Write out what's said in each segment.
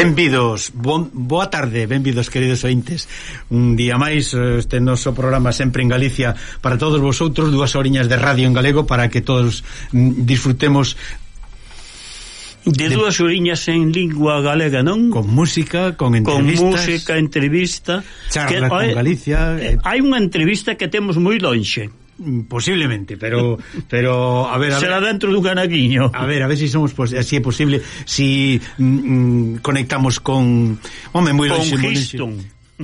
Benvidos, boa tarde, benvidos queridos ointes. Un día máis eh, este noso programa sempre en Galicia Para todos vosotros, dúas horiñas de radio en galego Para que todos mm, disfrutemos De, de dúas horiñas en lingua galega, non? Con música, con entrevistas. Con música, entrevista. Charla que, con Galicia eh, eh, Hai unha entrevista que temos moi lonxe posiblemente, pero pero a ver, a será ver, dentro dun canaquiño. A ver, a ver se si somos pues, así é posible, si mm, mm, conectamos con home moi longe,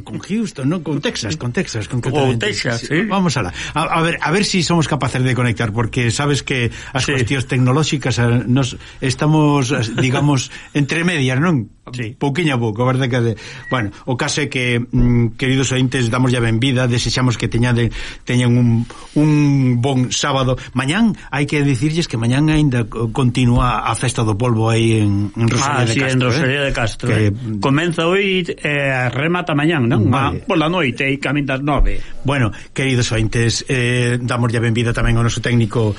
con Houston, non con Texas, con Texas, con o Texas, sí. Eh? Vamos alá. A, a ver, a ver si somos capaces de conectar porque sabes que as sí. cuestións tecnolóxicas eh, nos estamos, eh, digamos, entre medias, non? Sí. Pouquiña a pouco, a verdade que... De... Bueno, o caso é que, mm, queridos ointes, damos ya benvida, desexamos que teñade, teñan un, un bon sábado. Mañán, hai que dicirlles que mañán aínda continúa a Festa do Polvo aí en, en Rosalía ah, de sí, Castro. en Rosalía eh? de Castro. Que... Eh. Comeza hoy eh, remata mañán, non? Vale. Ah, pola noite e camintas nove. Bueno, queridos ointes, eh, damos ya benvida tamén ao noso técnico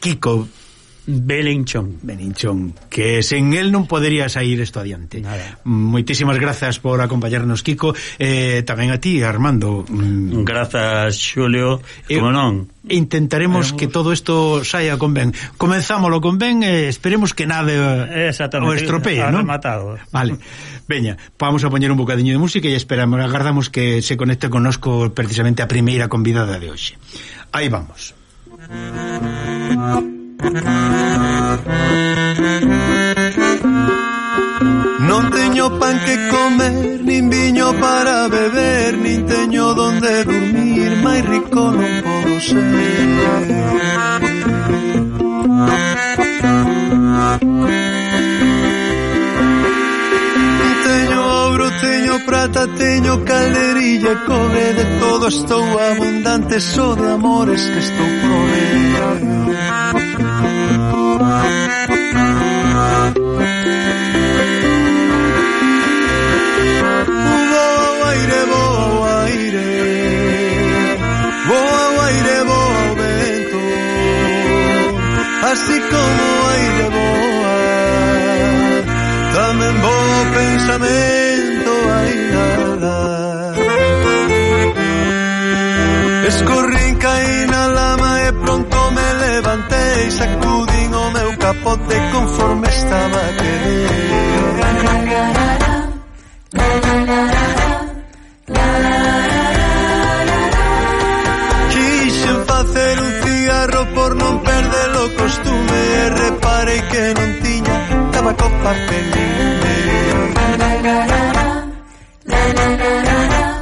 Kiko Belinchón. Belinchón, que sen él non podería sair isto adiante. Nada. Moitísimas grazas por acompañarnos, Kiko, eh, tamén a ti, Armando. Mm. Grazas, Xulio, eh, como non. Intentaremos Veremos... que todo isto saia con ben. Comenzámoslo con ben e esperemos que nada eh, o estropee, non? Vale. Veña, vamos a poñer un bocadiño de música e esperamos, agardamos que se conecte connosco precisamente a primeira convidada de hoxe. Aí vamos. Non teño pan que comer, nin viño para beber, nin teño donde dormir, máis rico non podo ser. Teño ouro, teño prata, teño calderilla, cobre de todo estou abundante, só de amores que estou prove así como aire boa. Tamén bo pensamento hai nada. Escorrín caí na lama e pronto capote conforme estaba querido Quixen facer un cigarro por non perder o costume e reparei que non tiña tabaco papelín La la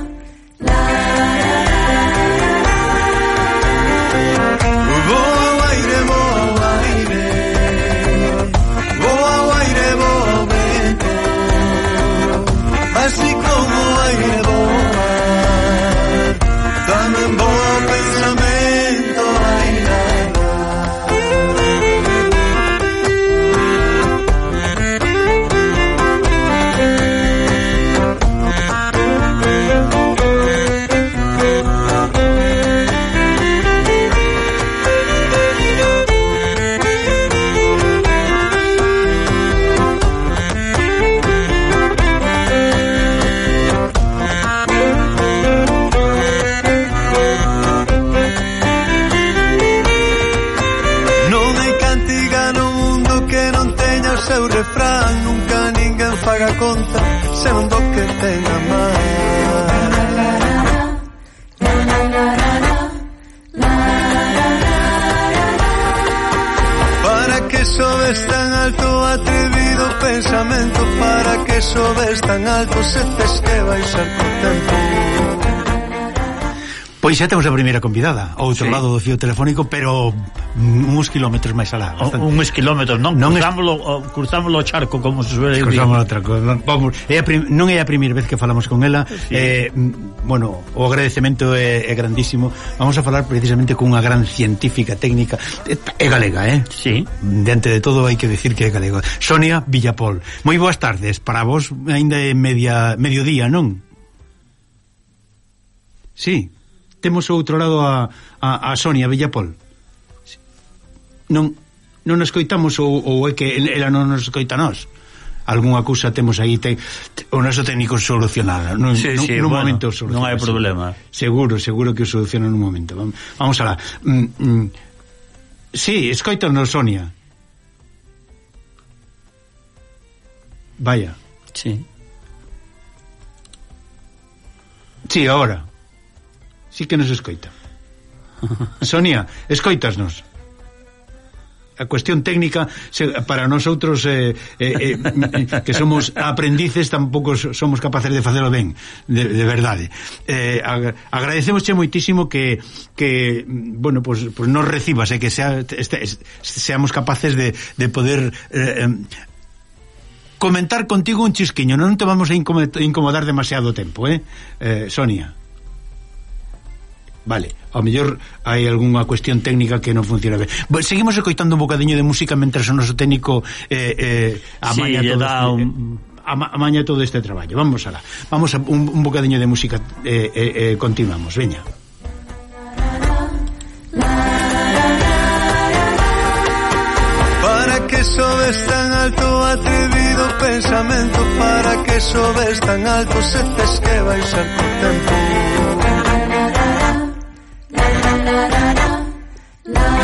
sobes tan alto atrevido pensamento para que sobes tan alto se tes que baixar co tempo Pois xa temos a primeira convidada Ao outro sí. lado do fio telefónico Pero mm, uns quilómetros máis alá bastante. Uns quilómetros, non? non cruzámoslo, es... cruzámoslo o charco como se suele dicir Cruzámoslo o charco Vamos, é a prim... Non é a primeira vez que falamos con ela sí. eh, mm, Bueno, o agradecemento é, é grandísimo Vamos a falar precisamente cunha gran científica técnica É galega, eh? Sí Diante de todo hai que decir que é galega Sonia Villapol Moi boas tardes Para vos aínda é media, mediodía, non? Sí temos outro lado a, a, a Sonia Villapol. Non non nos coitamos ou, ou é que ela non nos coita nós. Algunha cousa temos aí te, te, o noso técnico solucionada non, sí, non, sí, nun bueno, momento non hai problema. Seguro, seguro que o soluciona nun momento. Vamos, vamos alá. Mm, mm, sí, escoitanos Sonia. Vaya. Sí. Sí, ahora sí que nos escoita. Sonia, escoitasnos? a cuestión técnica se, para nosotros eh, eh, eh, que somos aprendices tampouco somos capaces de facelo ben de, de verdade eh, ag agradecemosche moitísimo que, que bueno, pues, pues nos recibas e eh, que sea, este, seamos capaces de, de poder eh, comentar contigo un chisquiño non te vamos a incomodar demasiado tempo eh, eh Sonia Vale, ao mellor hai algunha cuestión técnica que non funciona ben. Bueno, seguimos escoitando un bocadiño de música mentre o noso técnico eh, eh, amaña, sí, todo este, un... amaña todo este traballo. Vamos alá. Vamos a un, un bocadiño de música eh, eh, eh, continuamos, veña. Para que sobes tan alto atrevido pensamento Para que sobes tan alto se tes que baixar co tempo la la la la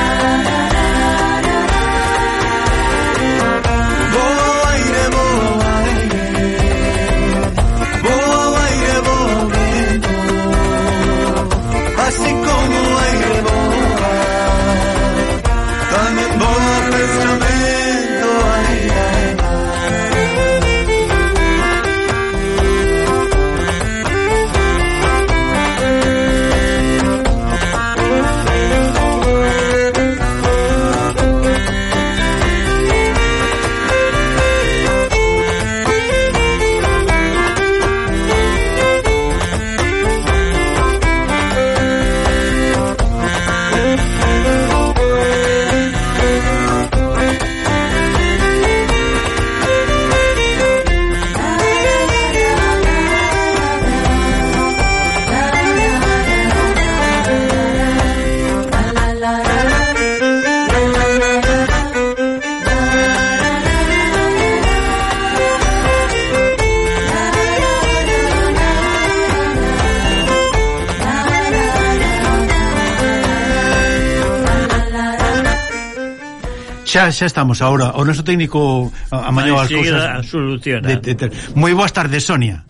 Xa xa estamos agora. O noso técnico a, a as cousas. Soluciona. De, de, de. Moi boas tardes, Sonia.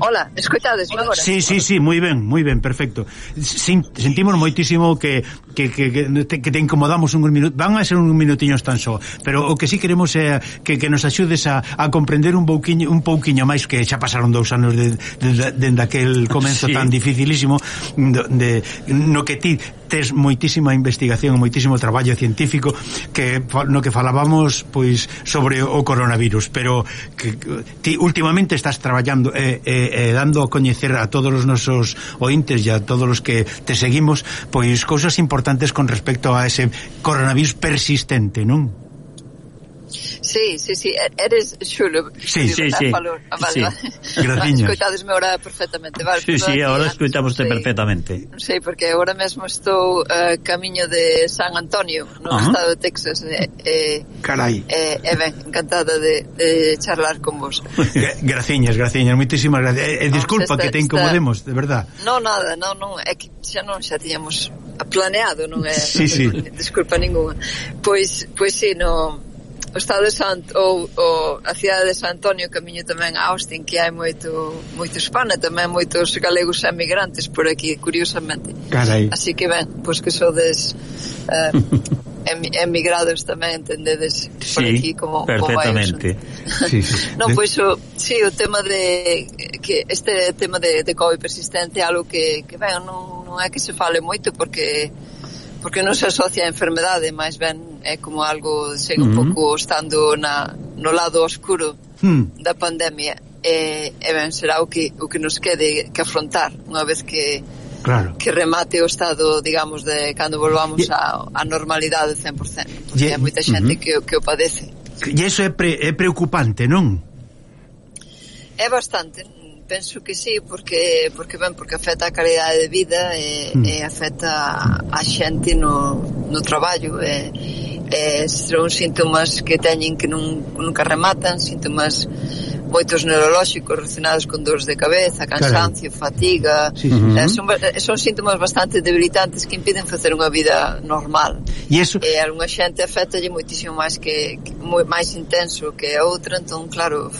Hola, escoitades agora? Sí, sí, sí, moi ben, moi ben, perfecto. Sin, sentimos moitísimo que que, que, que, te, incomodamos un minuto, van a ser un minutiños tan só, pero o que sí queremos é que, que nos axudes a, a comprender un pouquiño un pouquiño máis que xa pasaron dous anos de, de, de, de aquel comenzo sí. tan dificilísimo de, de, no que ti tes moitísima investigación, moitísimo traballo científico que no que falábamos pois sobre o coronavirus, pero que ti últimamente estás traballando e eh, eh, dando a coñecer a todos os nosos ointes e a todos os que te seguimos pois cousas importantes con respecto a ese coronavirus persistente, non? Sí, sí, sí, eres xulo. Sí, sí, sí. Vale, sí. Graciñas. Escoitadesme ahora perfectamente, vale. Sí, sí, ahora escoitamoste perfectamente. Non sei, porque agora mesmo estou uh, camiño de San Antonio, no uh -huh. estado de Texas. Eh, eh, Carai. Eh, eh, ben, encantada de, de charlar con vos. graciñas, graciñas, moitísimas gracias. Eh, eh, disculpa no, esta, que te incomodemos, esta... de verdad. No, nada, no, non, é que xa non xa tiñamos planeado, non é? Sí, sí. Disculpa ninguna. Pois, pois sí, no o estado de Sant ou, ou a cidade de San Antonio camiño tamén a Austin que hai moito moito hispana, tamén moitos galegos emigrantes por aquí, curiosamente. Carai. Así que ben, pois que sodes eh, emigrados tamén entendedes por sí, aquí como perfectamente. Como sí, sí. non, pois o, sí, o tema de que este tema de, de COVID persistente é algo que, que ben, non, non é que se fale moito porque porque non se asocia a enfermedade, máis ben é como algo chega un uh -huh. pouco estando na, no lado oscuro uh -huh. da pandemia eh, e, e ben será o que, o que nos quede que afrontar unha vez que claro. que remate o estado, digamos, de cando volvamos a, a normalidade 100%, porque e, hai moita xente uh -huh. que, que o padece. E iso é, pre, é preocupante, non? É bastante, penso que sí, porque porque ben, porque afecta a calidade de vida e, mm. e afecta a xente no, no traballo e, eh, son síntomas que teñen que nun, nunca rematan, síntomas moitos neurolóxicos relacionados con dores de cabeza, cansancio, claro. fatiga, sí, sí. Eh, son, eh, son síntomas bastante debilitantes que impiden facer unha vida normal. E eso... eh, algunha xente afectalle moitísimo máis que, que moi máis intenso que a outra, entón claro,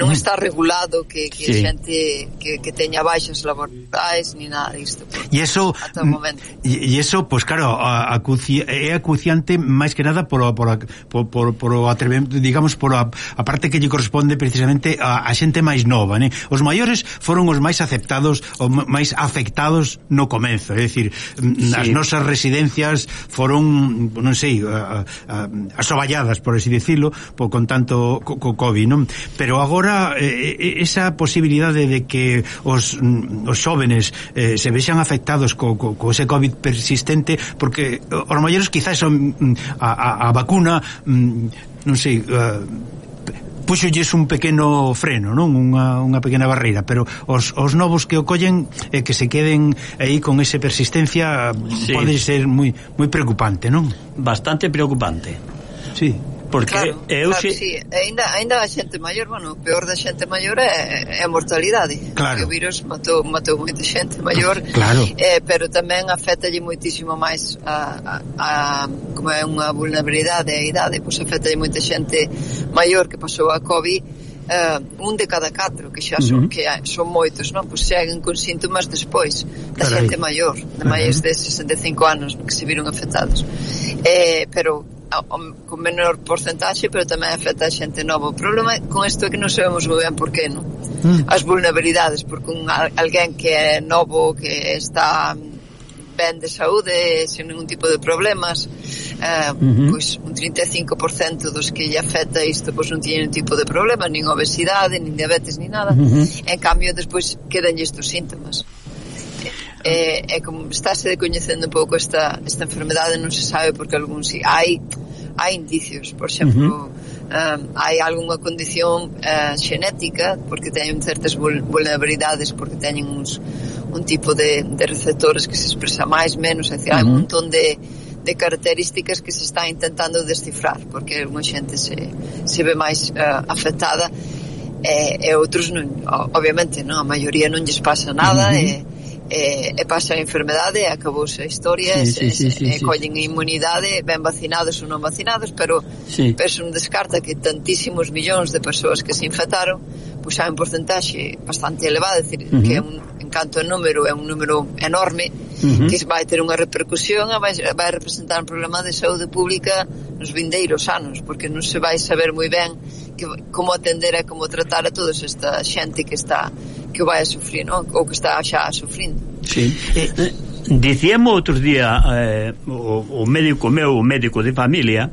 non está regulado que, que sí. xente que, que teña baixas laborais ni nada disto. E eso mm, e eso, pois pues, claro, a, acuci, é acuciante máis que nada por por por, por, por atrevemento, digamos por a, a parte que lle corresponde precisamente a, a xente máis nova, né? Os maiores foron os máis aceptados ou máis afectados no comezo, é dicir, mm, sí. as nosas residencias foron, non sei, a, a, asoballadas, por así dicilo, por, con tanto co, co COVID, non? Pero agora agora eh, eh, esa posibilidade de que os, mm, os xóvenes eh, se vexan afectados co, co, co ese COVID persistente porque eh, os maiores quizás son mm, a, a, a vacuna mm, non sei eh, uh, puxolles un pequeno freno, non? Unha, unha pequena barreira, pero os, os novos que o collen e eh, que se queden aí con ese persistencia sí. pode ser moi moi preocupante, non? Bastante preocupante. Sí. Porque claro, eu claro, xe... sí. ainda, ainda a xente maior, bueno, o peor da xente maior é, é a mortalidade. Claro. O virus matou, matou moita xente maior, claro. eh, pero tamén afectalle moitísimo máis a, a, a como é unha vulnerabilidade a idade, pois afectalle moita xente maior que pasou a COVID eh, uh, un de cada catro que xa son, uh -huh. que son moitos, non? Pois seguen con síntomas despois da Carai. xente maior, de máis uh -huh. de 65 anos que se viron afectados. Eh, pero con menor porcentaxe, pero tamén afecta a xente nova. O problema con isto é que non sabemos moi ben por que, non? Mm. As vulnerabilidades, porque un, alguén que é novo, que está ben de saúde, sen ningún tipo de problemas, eh, uh -huh. pois un 35% dos que lle afecta isto pois non tiñen tipo de problema, nin obesidade, nin diabetes, nin nada. Uh -huh. En cambio, despois quedan estes síntomas e, e como estáse decoñecendo un pouco esta, esta enfermedade non se sabe porque algún si hai hai indicios, por exemplo uh -huh. um, hai algunha condición uh, xenética porque teñen certas vulnerabilidades porque teñen uns, un tipo de, de receptores que se expresa máis, menos é dicir, uh -huh. hai un montón de de características que se está intentando descifrar, porque unha xente se, se ve máis uh, afectada e, e outros non, obviamente, non, a maioría non lles pasa nada uh -huh. e e, e pasa a enfermedade e acabouse a historia sí, sí, sí, sí, e sí, collen sí. inmunidade ben vacinados ou non vacinados pero sí. penso un descarta que tantísimos millóns de persoas que se infectaron pois hai un porcentaxe bastante elevado decir, uh -huh. que é un, en canto a número é un número enorme uh -huh. que vai ter unha repercusión e vai, vai representar un problema de saúde pública nos vindeiros anos porque non se vai saber moi ben que, como atender e como tratar a toda esta xente que está que vai a sufrir, non? Ou que está xa sufrindo. Sí. Eh, eh, dicíamos outro día eh, o, o médico meu, o médico de familia,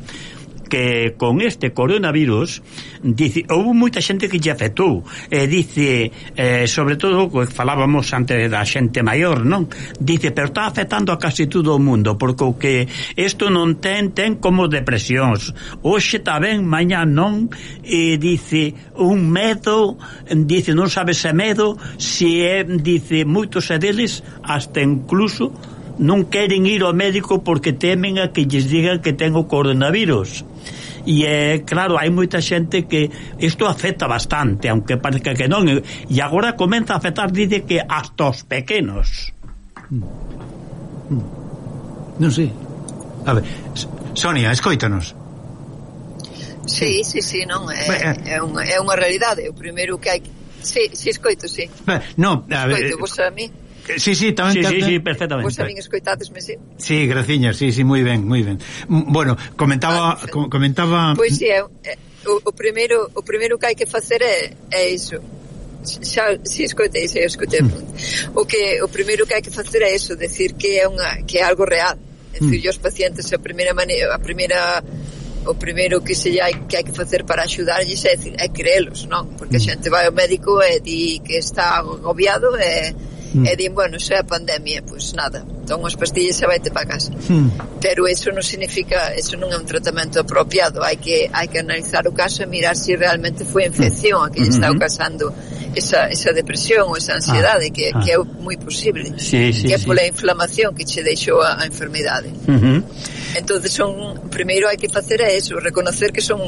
que con este coronavirus dice, houve moita xente que lle afectou. E dice, eh, sobre todo que falábamos antes da xente maior non? Dice, pero está afectando a casi todo o mundo porque o que isto non ten ten como depresións. Hoxe está ben, mañá non. E dice, un medo dice, non sabe se medo se é, dice, moitos deles hasta incluso non queren ir ao médico porque temen a que lles digan que ten o coronavirus e eh, é claro, hai moita xente que isto afecta bastante, aunque parece que non, e agora comeza a afectar dice que hasta os pequenos. Mm. Non sei. A ver, Sonia, escoítanos. Sí, sí, sí, non, eh, eh. é, é, unha, é unha realidade, o primeiro que hai... Sí, sí, escoito, sí. non, no, a ver... Escoito, vos a mí. Sí, sí, tamén sí, sí, sí, perfectamente. Vos a min escoitadesme, sí. Sí, graciña, sí, sí, moi ben, moi ben. Bueno, comentaba ah, com comentaba Pois sí, o, o primeiro o primeiro que hai que facer é é iso. Xa si escoitei, se escoitei. Mm. O que o primeiro que hai que facer é iso, decir que é unha que é algo real. É dicir, mm. os pacientes a primeira maneira, a primeira o primeiro que se hai que hai que facer para axudarlles é, é creelos, non? Porque mm. a xente vai ao médico e di que está agobiado e mm. e din, bueno, se a pandemia, pois nada, toma as pastillas xa vaite para casa. Mm. Pero eso non significa, eso non é un tratamento apropiado, hai que hai que analizar o caso e mirar se si realmente foi mm. infección a que lle mm-hmm. está causando esa, esa depresión ou esa ansiedade ah. que, ah. que é moi posible, sí, sí, que é pola sí. inflamación que che deixou a, a enfermidade. Uh -huh. Entonces son, primeiro hai que facer é eso, reconocer que son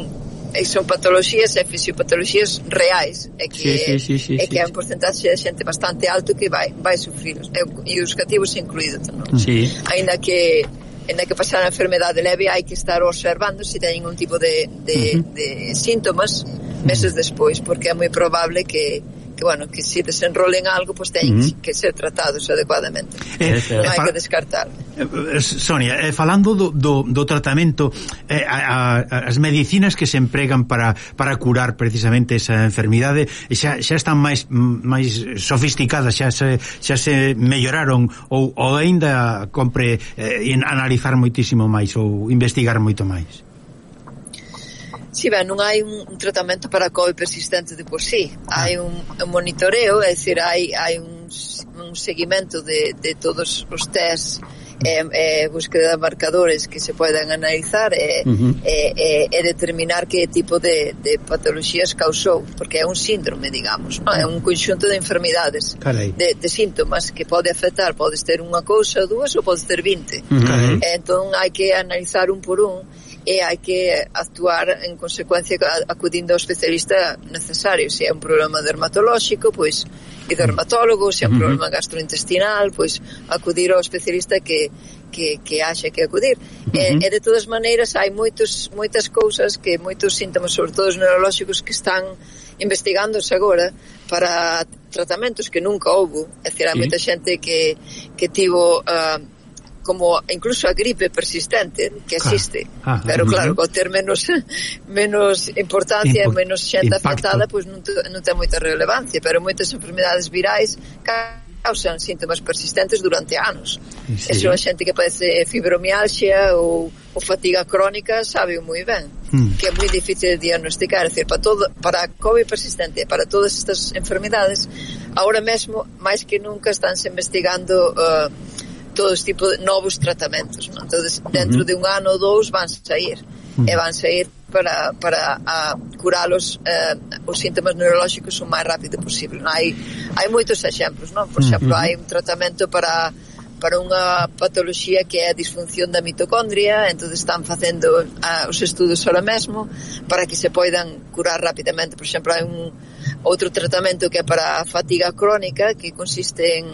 son patoloxías e fisiopatologías reais e que, sí, sí, sí, sí, e que sí, é hai un porcentaxe de xente bastante alto que vai, vai sufrir e, e os cativos incluídos non? Mm. Sí. ainda que ainda que pasar a enfermedade leve hai que estar observando se teñen un tipo de, de, uh -huh. de síntomas meses despois porque é moi probable que que, bueno, que se desenrolen algo, pues, teñen uh -huh. que ser tratados adecuadamente. Eh, non eh, hai que descartar. Eh, eh, Sonia, eh, falando do, do, do tratamento, eh, a, a, as medicinas que se empregan para, para curar precisamente esa enfermidade, xa, xa están máis máis sofisticadas, xa se, xa se melloraron ou, ou ainda compre eh, analizar moitísimo máis ou investigar moito máis? Si, ben, non hai un, un tratamento para a COVID persistente de por sí. Hai un, un monitoreo, é dicir, hai, hai un, un seguimento de, de todos os tests eh, eh, búsqueda de marcadores que se poden analizar e, eh, uh -huh. eh, eh, e determinar que tipo de, de patologías causou, porque é un síndrome, digamos, non? é un conxunto de enfermidades, de, de síntomas que pode afectar, podes ter unha cousa, dúas ou podes ter 20. Uh -huh. entón hai que analizar un por un e hai que actuar en consecuencia acudindo ao especialista necesario. Se é un problema dermatolóxico, pois e dermatólogo, se é un problema gastrointestinal, pois acudir ao especialista que que, que haxe que acudir. Uh -huh. e, e de todas maneiras hai moitos moitas cousas que moitos síntomas, sobre todo os neurolóxicos que están investigándose agora para tratamentos que nunca houve. É dicir, hai moita xente que que tivo uh, como incluso a gripe persistente que existe. Ah, ah, Pero claro, uh -huh. ter menos menos importancia, Impo menos xente afectada, pois pues non, non ten moita relevancia. Pero moitas enfermedades virais causan síntomas persistentes durante anos. Sí. Eso a xente que padece fibromialgia ou, ou fatiga crónica sabe moi ben hmm. que é moi difícil de diagnosticar, é decir, para todo para a COVID persistente, para todas estas enfermidades, agora mesmo máis que nunca estánse investigando uh, todos tipo de novos tratamentos non? entonces dentro uh -huh. de un ano ou dous van sair uh -huh. e van sair para, para a, curalos eh, os síntomas neurolóxicos o máis rápido posible non? hai, hai moitos exemplos non? por exemplo, uh -huh. hai un tratamento para para unha patoloxía que é a disfunción da mitocondria, entón están facendo ah, os estudos ahora mesmo para que se poidan curar rapidamente. Por exemplo, hai un outro tratamento que é para a fatiga crónica, que consiste en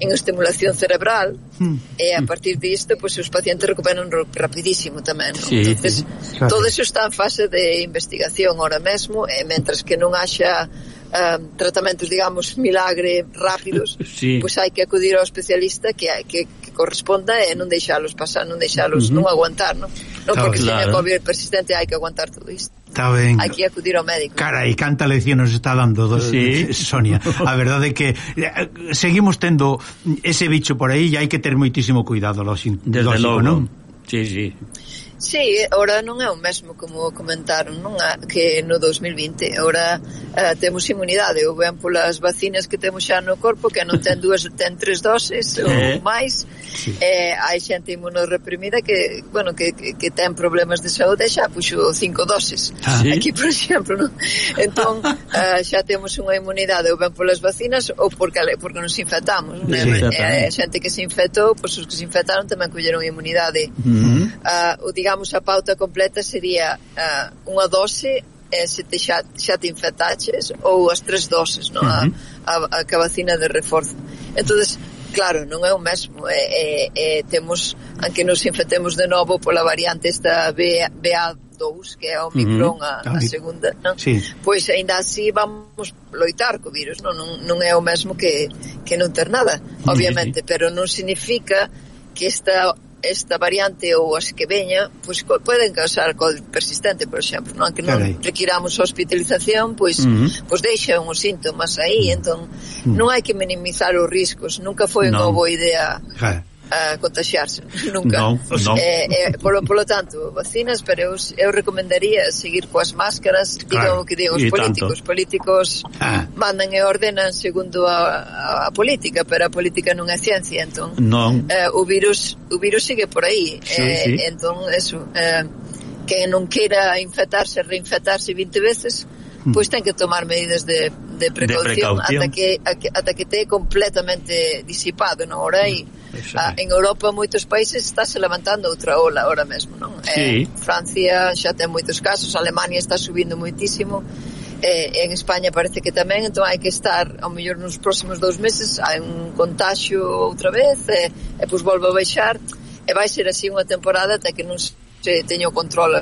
en estimulación cerebral mm. e a partir disto pois pues, os pacientes recuperan rapidísimo tamén? Sí, Entonces, sí, claro. todo iso está en fase de investigación ahora mesmo e mentras que non haxa um, tratamentos, digamos, milagre rápidos, sí. pois hai que acudir ao especialista que que, que corresponda e non deixalos pasar, non deixalos uh -huh. non aguantar, non? Non claro, porque claro. se a COVID persistente hai que aguantar todo isto. Está ben. Hai que acudir ao médico. Carai, canta lección nos está dando do, sí. Sonia. A verdade é que eh, seguimos tendo ese bicho por aí e hai que ter moitísimo cuidado, lógico, Desde lógico non? Sí, sí. Sí, ora non é o mesmo como comentaron, non é, que no 2020. Ora eh, temos inmunidade, ou ben polas vacinas que temos xa no corpo, que non ten dúas, ten tres doses ou eh? máis. Sí. Eh, hai xente imunoreprimida que, bueno, que, que, que ten problemas de saúde xa puxo cinco doses. Ah, sí? Aquí, por exemplo, non? Entón, eh, xa temos unha inmunidade ou ben polas vacinas ou porque, porque nos infectamos. Non? Eh, eh, xente que se infectou, pois os que se infectaron tamén colleron inmunidade. Uh eh, -huh. uh, o, digamos, digamos, a pauta completa sería uh, unha dose eh, se te xa, xa te infectaches ou as tres doses, non? Uh -huh. a, a, a vacina de reforzo. entonces claro, non é o mesmo é, é, é, temos, aunque nos infectemos de novo pola variante esta BA2 que é o Omicron uh -huh. a, a segunda non? Sí. pois ainda así vamos loitar co virus non, non, non é o mesmo que, que non ter nada obviamente, sí, sí. pero non significa que esta esta variante ou as que veña, pois co, poden causar COVID persistente, por exemplo, non que non Carai. requiramos hospitalización, pois uh -huh. pois deixan os síntomas aí, entón uh -huh. non hai que minimizar os riscos, nunca foi unha boa idea. Ja a contagiarse nunca. Non, non. Eh, eh, polo, polo tanto, vacinas, pero eu, eu recomendaría seguir coas máscaras, digo claro, o que digo os políticos. Tanto. políticos ah. mandan e ordenan segundo a, a, a política, pero a política non é ciencia, entón. Non. Eh, o virus o virus sigue por aí. Sí, eh, sí. Entón, eso, eh, que non queira infectarse, reinfectarse 20 veces, hmm. pois ten que tomar medidas de, de precaución, de precaución. ata que ata que te completamente disipado, non? Ora aí mm Ah, en Europa moitos países estáse levantando outra ola ahora mesmo, non? Eh, sí. Eh, Francia xa ten moitos casos, Alemania está subindo moitísimo eh, en España parece que tamén, entón hai que estar ao mellor nos próximos dous meses hai un contagio outra vez e, e pois volve a baixar e vai ser así unha temporada até que non se teño control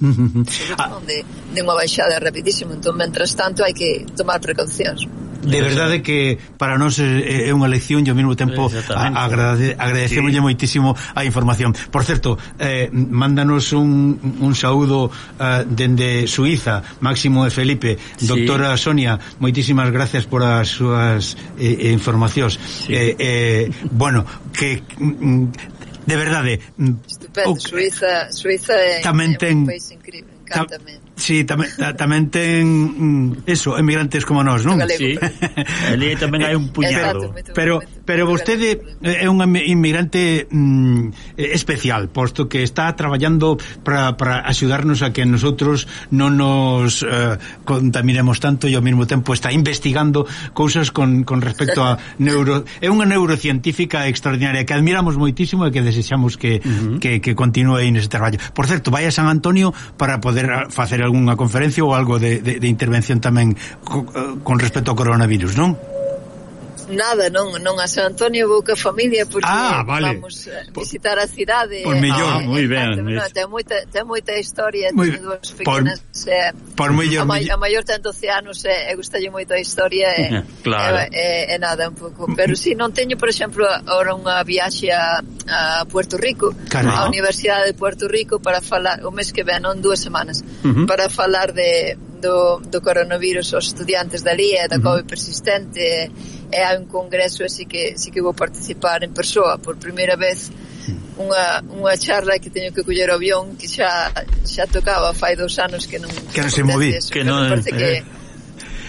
de, de unha baixada rapidísimo entón, mentras tanto, hai que tomar precaucións de verdade que para nós é unha lección e ao mesmo tempo agrade, agradecemos sí. moitísimo a información. Por certo, eh, mándanos un, un saúdo uh, dende Suiza, Máximo e Felipe, sí. doctora Sonia, moitísimas gracias por as súas eh, eh, informacións. Sí. Eh, eh, bueno, que mm, de verdade, mm, Estupendo, o, Suiza, Suiza é, tamén ten, é un país increíble, encantame. Sí, tamén, tamén ten mm, eso, emigrantes como nós, non? Sí. Ali tamén hai un eh, puñado. Pero pero vostede é un inmigrante mm, especial, posto que está traballando para para axudarnos a que nosotros non nos eh, contaminemos tanto e ao mesmo tempo está investigando cousas con, con respecto a neuro é unha neurocientífica extraordinaria que admiramos moitísimo e que desexamos que uh -huh. que que continúe nese traballo. Por certo, vai a San Antonio para poder facer algunha conferencia ou algo de, de, de intervención tamén co, eh, con respecto ao coronavirus, non? Nada, non, non a San Antonio vou ca familia porque ah, vale. vamos eh, visitar a cidade. Por millón, ah, moi ben. No, ten moita ten moita historia, muy, ten dúas pequenas. Por, eh, por millón. A, mai, a maior ten 12 anos eh, e eh, gustalle moito a historia eh, e eh, claro. eh, eh, nada un pouco, pero si sí, non teño, por exemplo, ora unha viaxe a, a Puerto Rico, Caramba. a Universidade de Puerto Rico para falar o mes que ven, non dúas semanas, uh -huh. para falar de do, do coronavirus aos estudiantes dali e da COVID persistente e hai un congreso así que sí que vou participar en persoa por primeira vez unha, unha charla que teño que coller o avión que xa xa tocaba fai dos anos que non que non se moví que non, non parece eh. que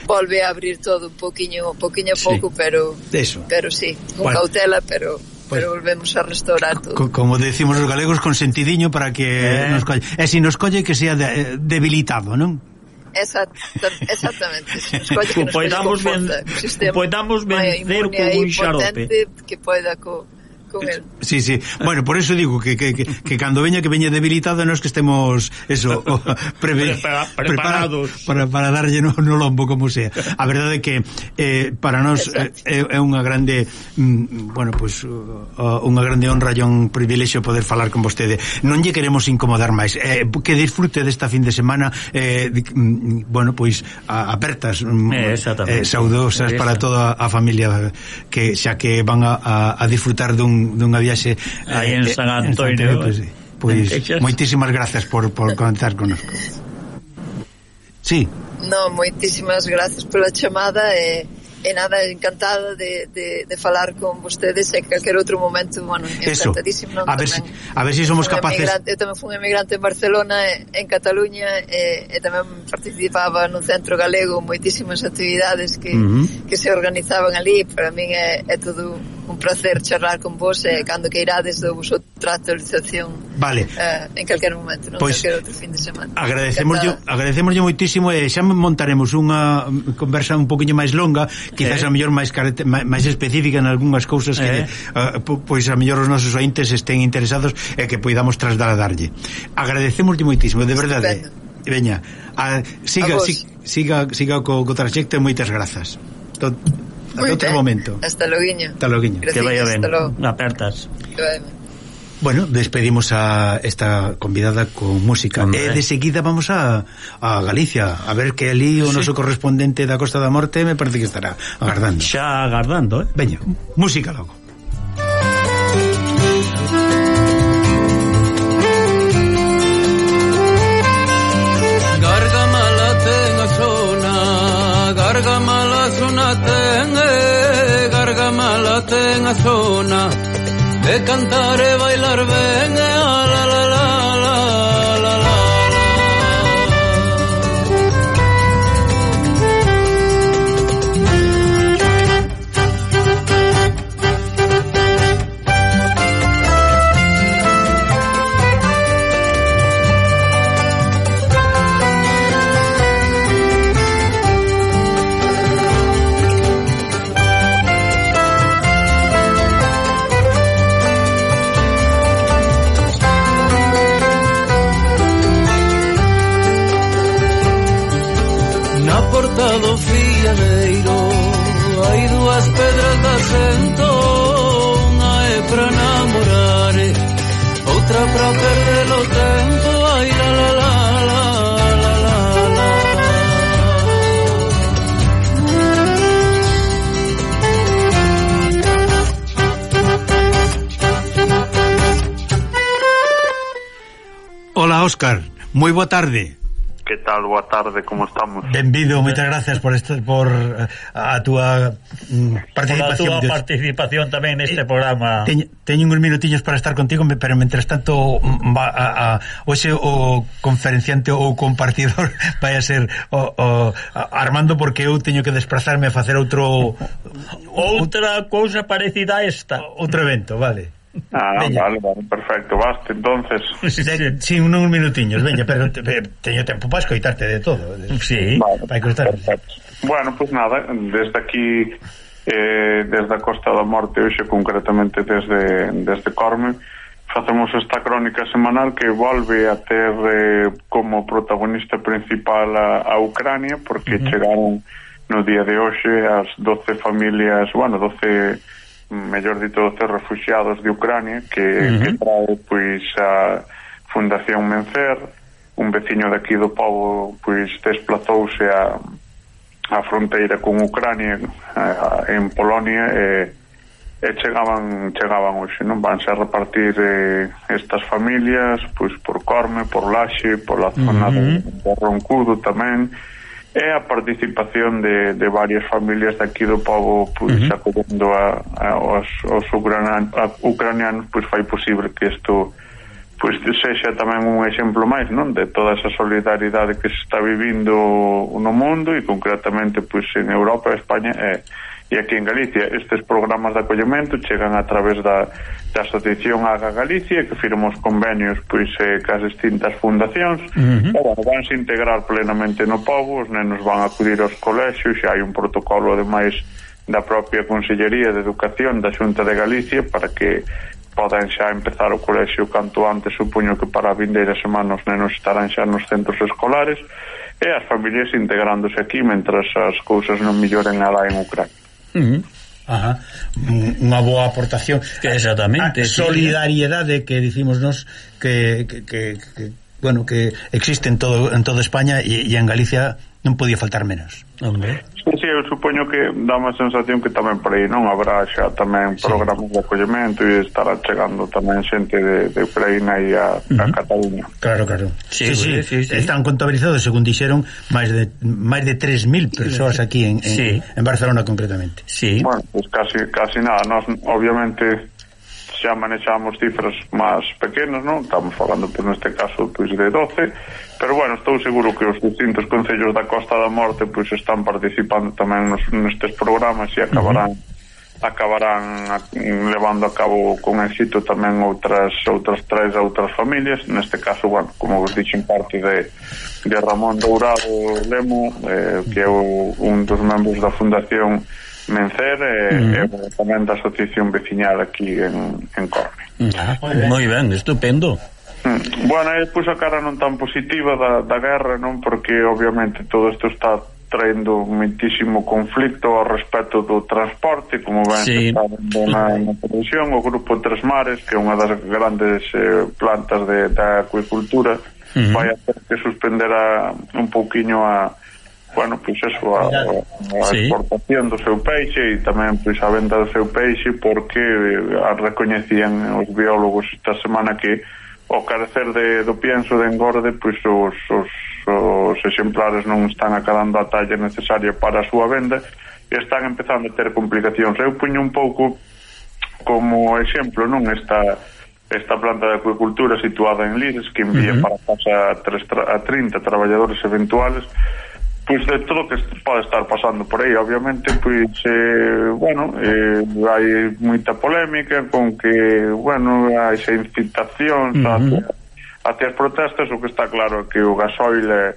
volve a abrir todo un poquinho un poquinho sí. pouco pero Eso. pero sí con bueno. cautela pero pero volvemos a restaurar todo. Co, como decimos os galegos, con sentidiño para que eh. nos colle. E se si nos colle que sea de, debilitado, non? Exact, exactamente. Que pois nos poidamos, ben, poidamos vencer con un xarope. Que poida co, con el. Sí, sí. Bueno, por eso digo que, que, que, que cando veña que veña debilitado non es que estemos eso preve, Prepara, preparados para, para darlle no, no lombo como sea. A verdade é que eh, para nós eh, é, é unha grande mm, bueno, pois pues, uh, unha grande honra e un privilexio poder falar con vostede. Non lle queremos incomodar máis. Eh, que disfrute desta fin de semana eh, mm, bueno, pois pues, apertas mm, eh, eh, saudosas eh, para toda a familia que xa que van a, a, a disfrutar dun dunha viaxe eh, aí eh, en San Antonio. Pois, pois moitísimas grazas por, por contar connosco. Sí. No, moitísimas grazas pola chamada e eh e nada, encantada de, de, de falar con vostedes en calquer outro momento bueno, encantadísimo non? a ver, tamén, si, a ver si somos capaces eu tamén fui un emigrante en Barcelona en Cataluña e, e tamén participaba nun centro galego moitísimas actividades que, uh -huh. que se organizaban ali para min é, é todo un placer charlar con vos e cando que irades do vos outra actualización vale. eh, en calquer momento, non pois, calquer outro fin de semana. Agradecemos agradecemoslle moitísimo e xa montaremos unha mm, conversa un poquinho máis longa, quizás eh. a mellor máis máis específica en algunhas cousas que eh. uh, pois a mellor os nosos ointes estén interesados e que poidamos trasladarlle. Agradecemoslle moitísimo, de verdade. Estupendo. Veña, a, siga, a siga, siga, siga co, co traxecto e moitas grazas. Tot... Ata outro momento. Hasta loguiño. Hasta loguiño. Que vaya ben. Apertas. Que vaya ben. Bueno, despedimos a esta convidada con música Hombre. E eh, de seguida vamos a, a Galicia A ver que ali o noso correspondente da Costa da Morte Me parece que estará ah, agardando Xa agardando, eh Veña, música logo Gargamala ten a zona Gargamala zona ten ten a zona de cantar e bailar ben e al Óscar, moi boa tarde. Que tal, boa tarde, como estamos? Benvido, moitas gracias por esta, por eh, a túa mm, participación. Por a túa participación tamén neste eh, programa. Teño, teño uns minutiños para estar contigo, pero mentres tanto mm, va, a, a, hoxe o conferenciante ou compartidor vai a ser o, o, Armando porque eu teño que desplazarme a facer outro outra cousa parecida a esta. Outro evento, vale. Ah, veña. vale, vale, perfecto, basta, entonces. Sí, sí, unos minutiños, veña, pero te, teño tempo para escoitarte de todo. Sí, vale, para escoitarte. Perfecto. Bueno, pues nada, desde aquí eh, desde a Costa da Morte hoxe concretamente desde, desde Corme facemos esta crónica semanal que volve a ter eh, como protagonista principal a, a Ucrania porque uh -huh. chegaron no día de hoxe as 12 familias bueno, 12 mellor dito, 12 refugiados de Ucrania que, uh -huh. que trae pois a Fundación Mencer, un veciño daqui do povo pois desplazouse a a fronteira con Ucrania a, a, en Polonia e, e chegaban chegaban hoxe, non vanse a repartir eh, estas familias pois por Corme, por Laxe, por la zona uh -huh. de, de Roncudo tamén é a participación de, de varias familias daqui do povo pois, uh -huh. acudendo a, a, aos, aos ucranianos, a, ucranianos pois fai posible que isto pois sexa tamén un exemplo máis non de toda esa solidaridade que se está vivindo no mundo e concretamente pois en Europa, España e eh, E aquí en Galicia estes programas de acollemento chegan a través da, da Asociación Aga Galicia que firmos convenios pois eh, cas distintas fundacións. Uh -huh. bueno, vanse integrar plenamente no povo os nenos van acudir aos colexios e hai un protocolo ademais da propia Consellería de Educación da Xunta de Galicia para que podan xa empezar o colexio canto antes. Supoño que para a vindeira semana os nenos estarán xa nos centros escolares e as familias integrándose aquí mentras as cousas non melloren alá en Ucrania. Uh -huh. Ajá. Unha boa aportación. Que exactamente. A solidariedade que dicimos nos que, que, que, que bueno, que existe en todo en toda España e, e en Galicia non podía faltar menos Hombre. Sí, sí, eu supoño que dá unha sensación que tamén por aí non habrá xa tamén programas sí. de acollemento e estará chegando tamén xente de, de Ucraína e a, uh -huh. a Cataluña Claro, claro sí, sí, sí, sí, sí. Están contabilizados, según dixeron máis de máis de 3.000 persoas aquí en, en, sí. en Barcelona concretamente Sí. Bueno, pues casi, casi nada Nos, obviamente xa manexamos cifras máis pequenas, non? Estamos falando, pois, neste caso, pois, de 12, pero, bueno, estou seguro que os distintos concellos da Costa da Morte, pois, están participando tamén nos, nestes programas e acabarán uh -huh acabarán mm, levando a cabo con éxito tamén outras outras tres outras familias neste caso, bueno, como vos dixen parte de, de Ramón Dourado Lemo eh, que é o, un dos membros da fundación Mencer eh, e, mm. é o tamén da asociación veciñal aquí en, en Corme. Ah, moi ben, estupendo. Mm. Bueno, el puso cara non tan positiva da, da guerra, non? Porque obviamente todo isto está traendo muitísimo conflicto ao respecto do transporte, como ben sí. na, na televisión, o Grupo Tres Mares, que é unha das grandes eh, plantas de, da acuicultura, uh -huh. vai a ter que suspender a, un pouquiño a, bueno, pois eso, a, a sí. exportación do seu peixe e tamén pois a venda do seu peixe porque eh, a recoñecían os biólogos esta semana que ao carecer de, do pienso de engorde pois os, os, os exemplares non están acabando a talla necesaria para a súa venda e están empezando a ter complicacións eu puño un pouco como exemplo non esta esta planta de acuicultura situada en Lides que envía uh -huh. para casa a, 3, a 30 traballadores eventuales pois de todo que pode estar pasando por aí, obviamente, pois, eh, bueno, eh, hai moita polémica con que, bueno, hai esa incitación uh -huh. hacia, as protestas, o que está claro que o gasoil é,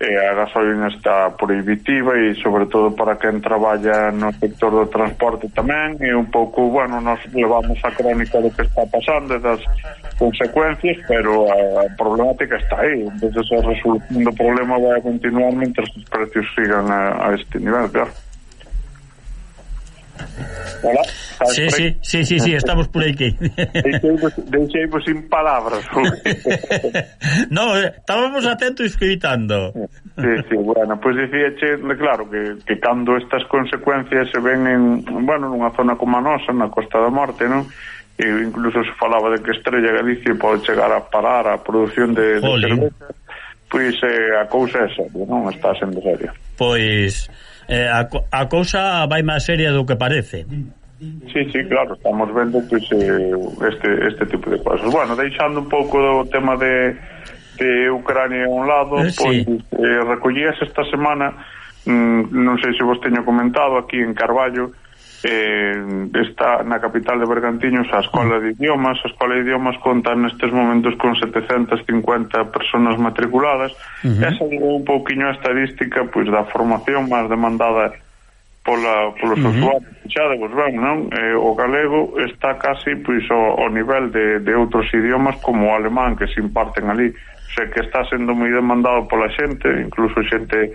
eh, a gasolina está prohibitiva e sobre todo para quen traballa no sector do transporte tamén e un pouco, bueno, nos levamos a crónica do que está pasando das consecuencias, pero eh, a problemática está aí. entonces a resolución do problema vai a continuar mentras os precios sigan a, a este nivel, claro. Hola. Sí, sí, sí, sí, sí, estamos por aquí. Deixei vos sin palabras. no, eh, estábamos atentos escritando. Sí, sí, bueno, pois pues dicía che, claro, que, que cando estas consecuencias se ven en, bueno, nunha zona como a nosa, na Costa da Morte, non? e incluso se falaba de que Estrella Galicia pode chegar a parar a produción de, de cerveza pois eh, a cousa é seria, non? Está sendo seria. Pois eh, a, a cousa vai máis seria do que parece. Sí, sí, claro, estamos vendo pois, eh, este, este tipo de cosas Bueno, deixando un pouco do tema de, de Ucrania a un lado eh, pois, sí. eh, recollías esta semana mm, non sei se vos teño comentado aquí en Carballo eh, está na capital de Bergantiños a Escola de Idiomas. A Escola de Idiomas conta nestes momentos con 750 personas matriculadas. Uh -huh. Esa é un pouquiño a estadística pois, da formación máis demandada pola, polos uh -huh. usuarios. Xa de vos ben, non? Eh, o galego está casi pois, ao, ao nivel de, de outros idiomas como o alemán que se imparten ali. O sea, que está sendo moi demandado pola xente, incluso xente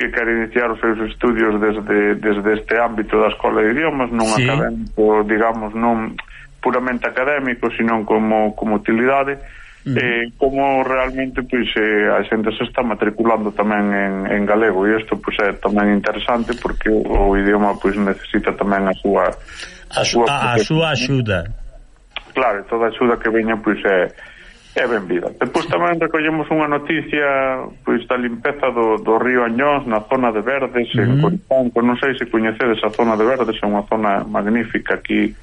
que quere iniciar os seus estudios desde, desde este ámbito da Escola de Idiomas, non sí. académico, digamos, non puramente académico, sino como, como utilidade, Uh -huh. eh, como realmente pois eh, a xente se está matriculando tamén en, en galego e isto pois é tamén interesante porque o, o idioma pois necesita tamén a súa a, súa, a, a súa axuda. Claro, toda a axuda que veña pois é É benvida. Depois tamén recollemos unha noticia pois da limpeza do, do río Añós na zona de Verdes, uh -huh. en mm. Coristanco. Non sei se coñecedes a zona de Verdes, é unha zona magnífica aquí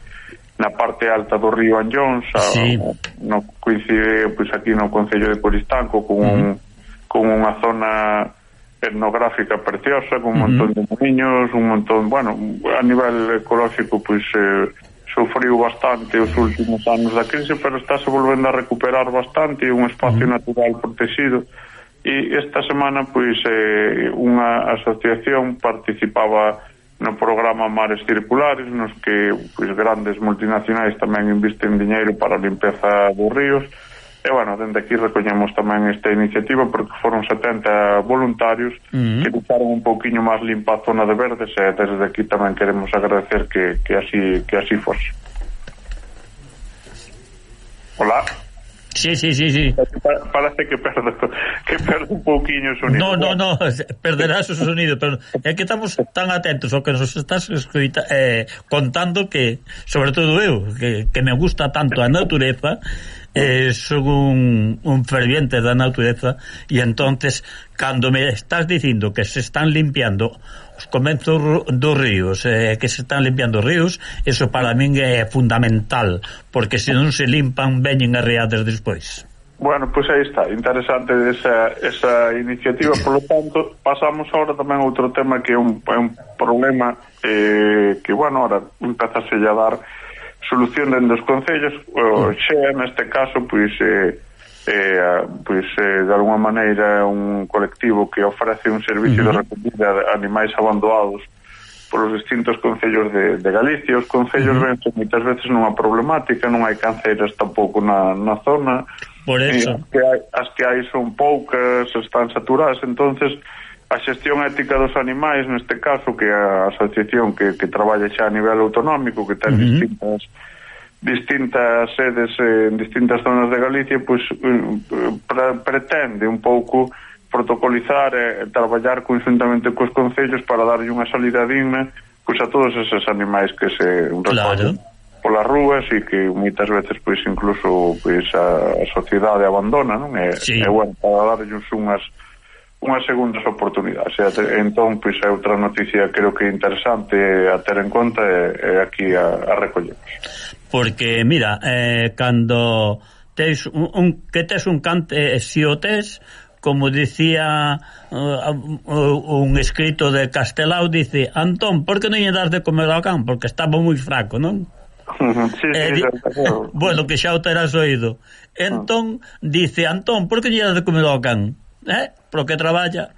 na parte alta do río Anllóns, sí. no coincide pois aquí no concello de Coristanco con uh -huh. un, mm-hmm. con unha zona etnográfica preciosa, con un mm-hmm. montón uh -huh. de niños, un montón, bueno, a nivel ecolóxico pois eh, sufriu bastante os últimos anos da crise, pero estáse volvendo a recuperar bastante un espacio uh -huh. natural protegido. E esta semana, pois, eh, unha asociación participaba no programa Mares Circulares, nos que pois, grandes multinacionais tamén invisten diñeiro para a limpeza dos ríos, uh E, bueno, dende aquí recoñemos tamén esta iniciativa porque foron 70 voluntarios uh -huh. que buscaron un pouquiño máis limpa a zona de verdes e desde aquí tamén queremos agradecer que, que así que así fose. Hola. Sí, sí, sí, sí. Parece que perdo, que perdo un pouquiño o sonido. No, no, no, perderás o sonido, pero é que estamos tan atentos ao que nos estás escrita, eh, contando que, sobre todo eu, que, que me gusta tanto a natureza, eh, son un, un ferviente da natureza e entonces cando me estás dicindo que se están limpiando os comenzos dos ríos eh, que se están limpiando os ríos eso para min é fundamental porque se non se limpan veñen arreadas despois. Bueno, pois aí está, interesante esa, esa iniciativa, por lo tanto pasamos ahora tamén a outro tema que é un, é un problema eh, que, bueno, ahora empezase a dar solución dende os concellos, o mm. XEA neste caso, pois eh, eh, pois eh, de alguma maneira un colectivo que ofrece un servicio uh -huh. de mm-hmm. recollida de animais abandonados polos distintos concellos de, de Galicia. Os concellos mm-hmm. uh -huh. ven moitas veces nunha problemática, non hai canceiras tampouco na, na zona. Por eh, eso. As que hai, as que hai son poucas, están saturadas, entonces a xestión ética dos animais, neste caso, que a asociación que, que traballa xa a nivel autonómico, que ten uh -huh. distintas distintas sedes en distintas zonas de Galicia, pois eh, pre pretende un pouco protocolizar e, traballar conjuntamente cos concellos para darlle unha salida digna pois a todos esos animais que se claro. polas rúas e que moitas veces pois incluso pois a, a sociedade abandona, non? E, sí. e bueno, para darlle unhas unhas segundas oportunidades. E entón, pois, é outra noticia creo que interesante a ter en conta e, e aquí a, a recoller. Porque, mira, eh, cando tes un, un, que tes un cante, eh, si o tes, como dicía uh, un escrito de Castelao, dice, Antón, por que non lle das de comer ao can? Porque estaba moi fraco, non? sí, eh, sí, di... bueno, que xa o terás oído. Ah. Entón, dice, Antón, por que lle das de comer ao can? eh? Pro que traballa.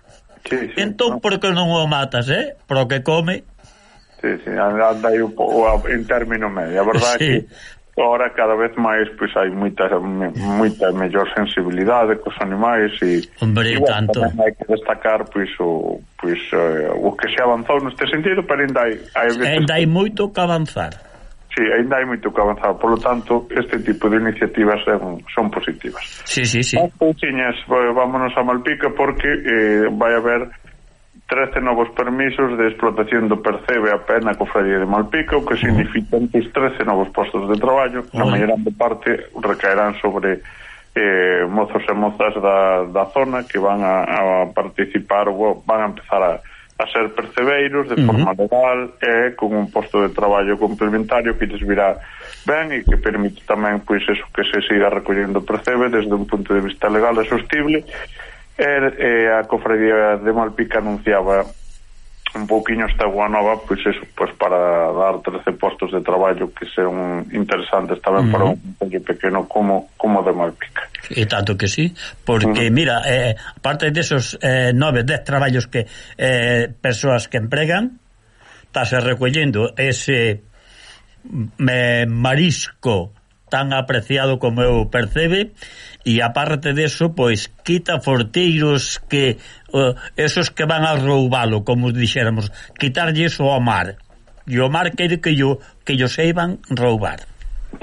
Sí, sí, entón, no. por que non o matas, eh? Pro que come. Sí, sí, anda aí un en término medio. A verdade sí. que ahora cada vez máis pois hai moita moita mellor sensibilidade cos animais e Hombre, igual, tanto. hai que destacar pois o pois eh, o que se avanzou neste sentido, pero ainda hai, hai veces... ainda hai moito que avanzar. Sí, ainda hai moito que avanzar, por lo tanto, este tipo de iniciativas son, son positivas. Sí, sí, sí. As vámonos a Malpica porque eh, vai haber 13 novos permisos de explotación do percebe a pena cofradía de Malpica, o que significan que os 13 novos postos de traballo, na maior parte recaerán sobre eh, mozos e mozas da, da zona que van a, a participar ou van a empezar a a ser percebeiros de forma uh -huh. legal e con un posto de traballo complementario que lles virá ben e que permite tamén pois eso que se siga recollendo percebe desde un punto de vista legal e sostible e, e a cofradía de Malpica anunciaba un pouquiño esta Guanova, pois eso, pois para dar 13 postos de traballo que son interesantes tamén uh -huh. para un país pequeno como como de Malpica. E tanto que sí, porque uh -huh. mira, eh, aparte esos eh, 9, 10 traballos que eh, persoas que empregan, estáse recollendo ese me, marisco tan apreciado como eu percebe e aparte deso, pois, quita forteiros que, uh, esos que van a roubalo, como dixéramos, quitarlle iso ao mar. E o mar quere que yo, que yo seiban roubar.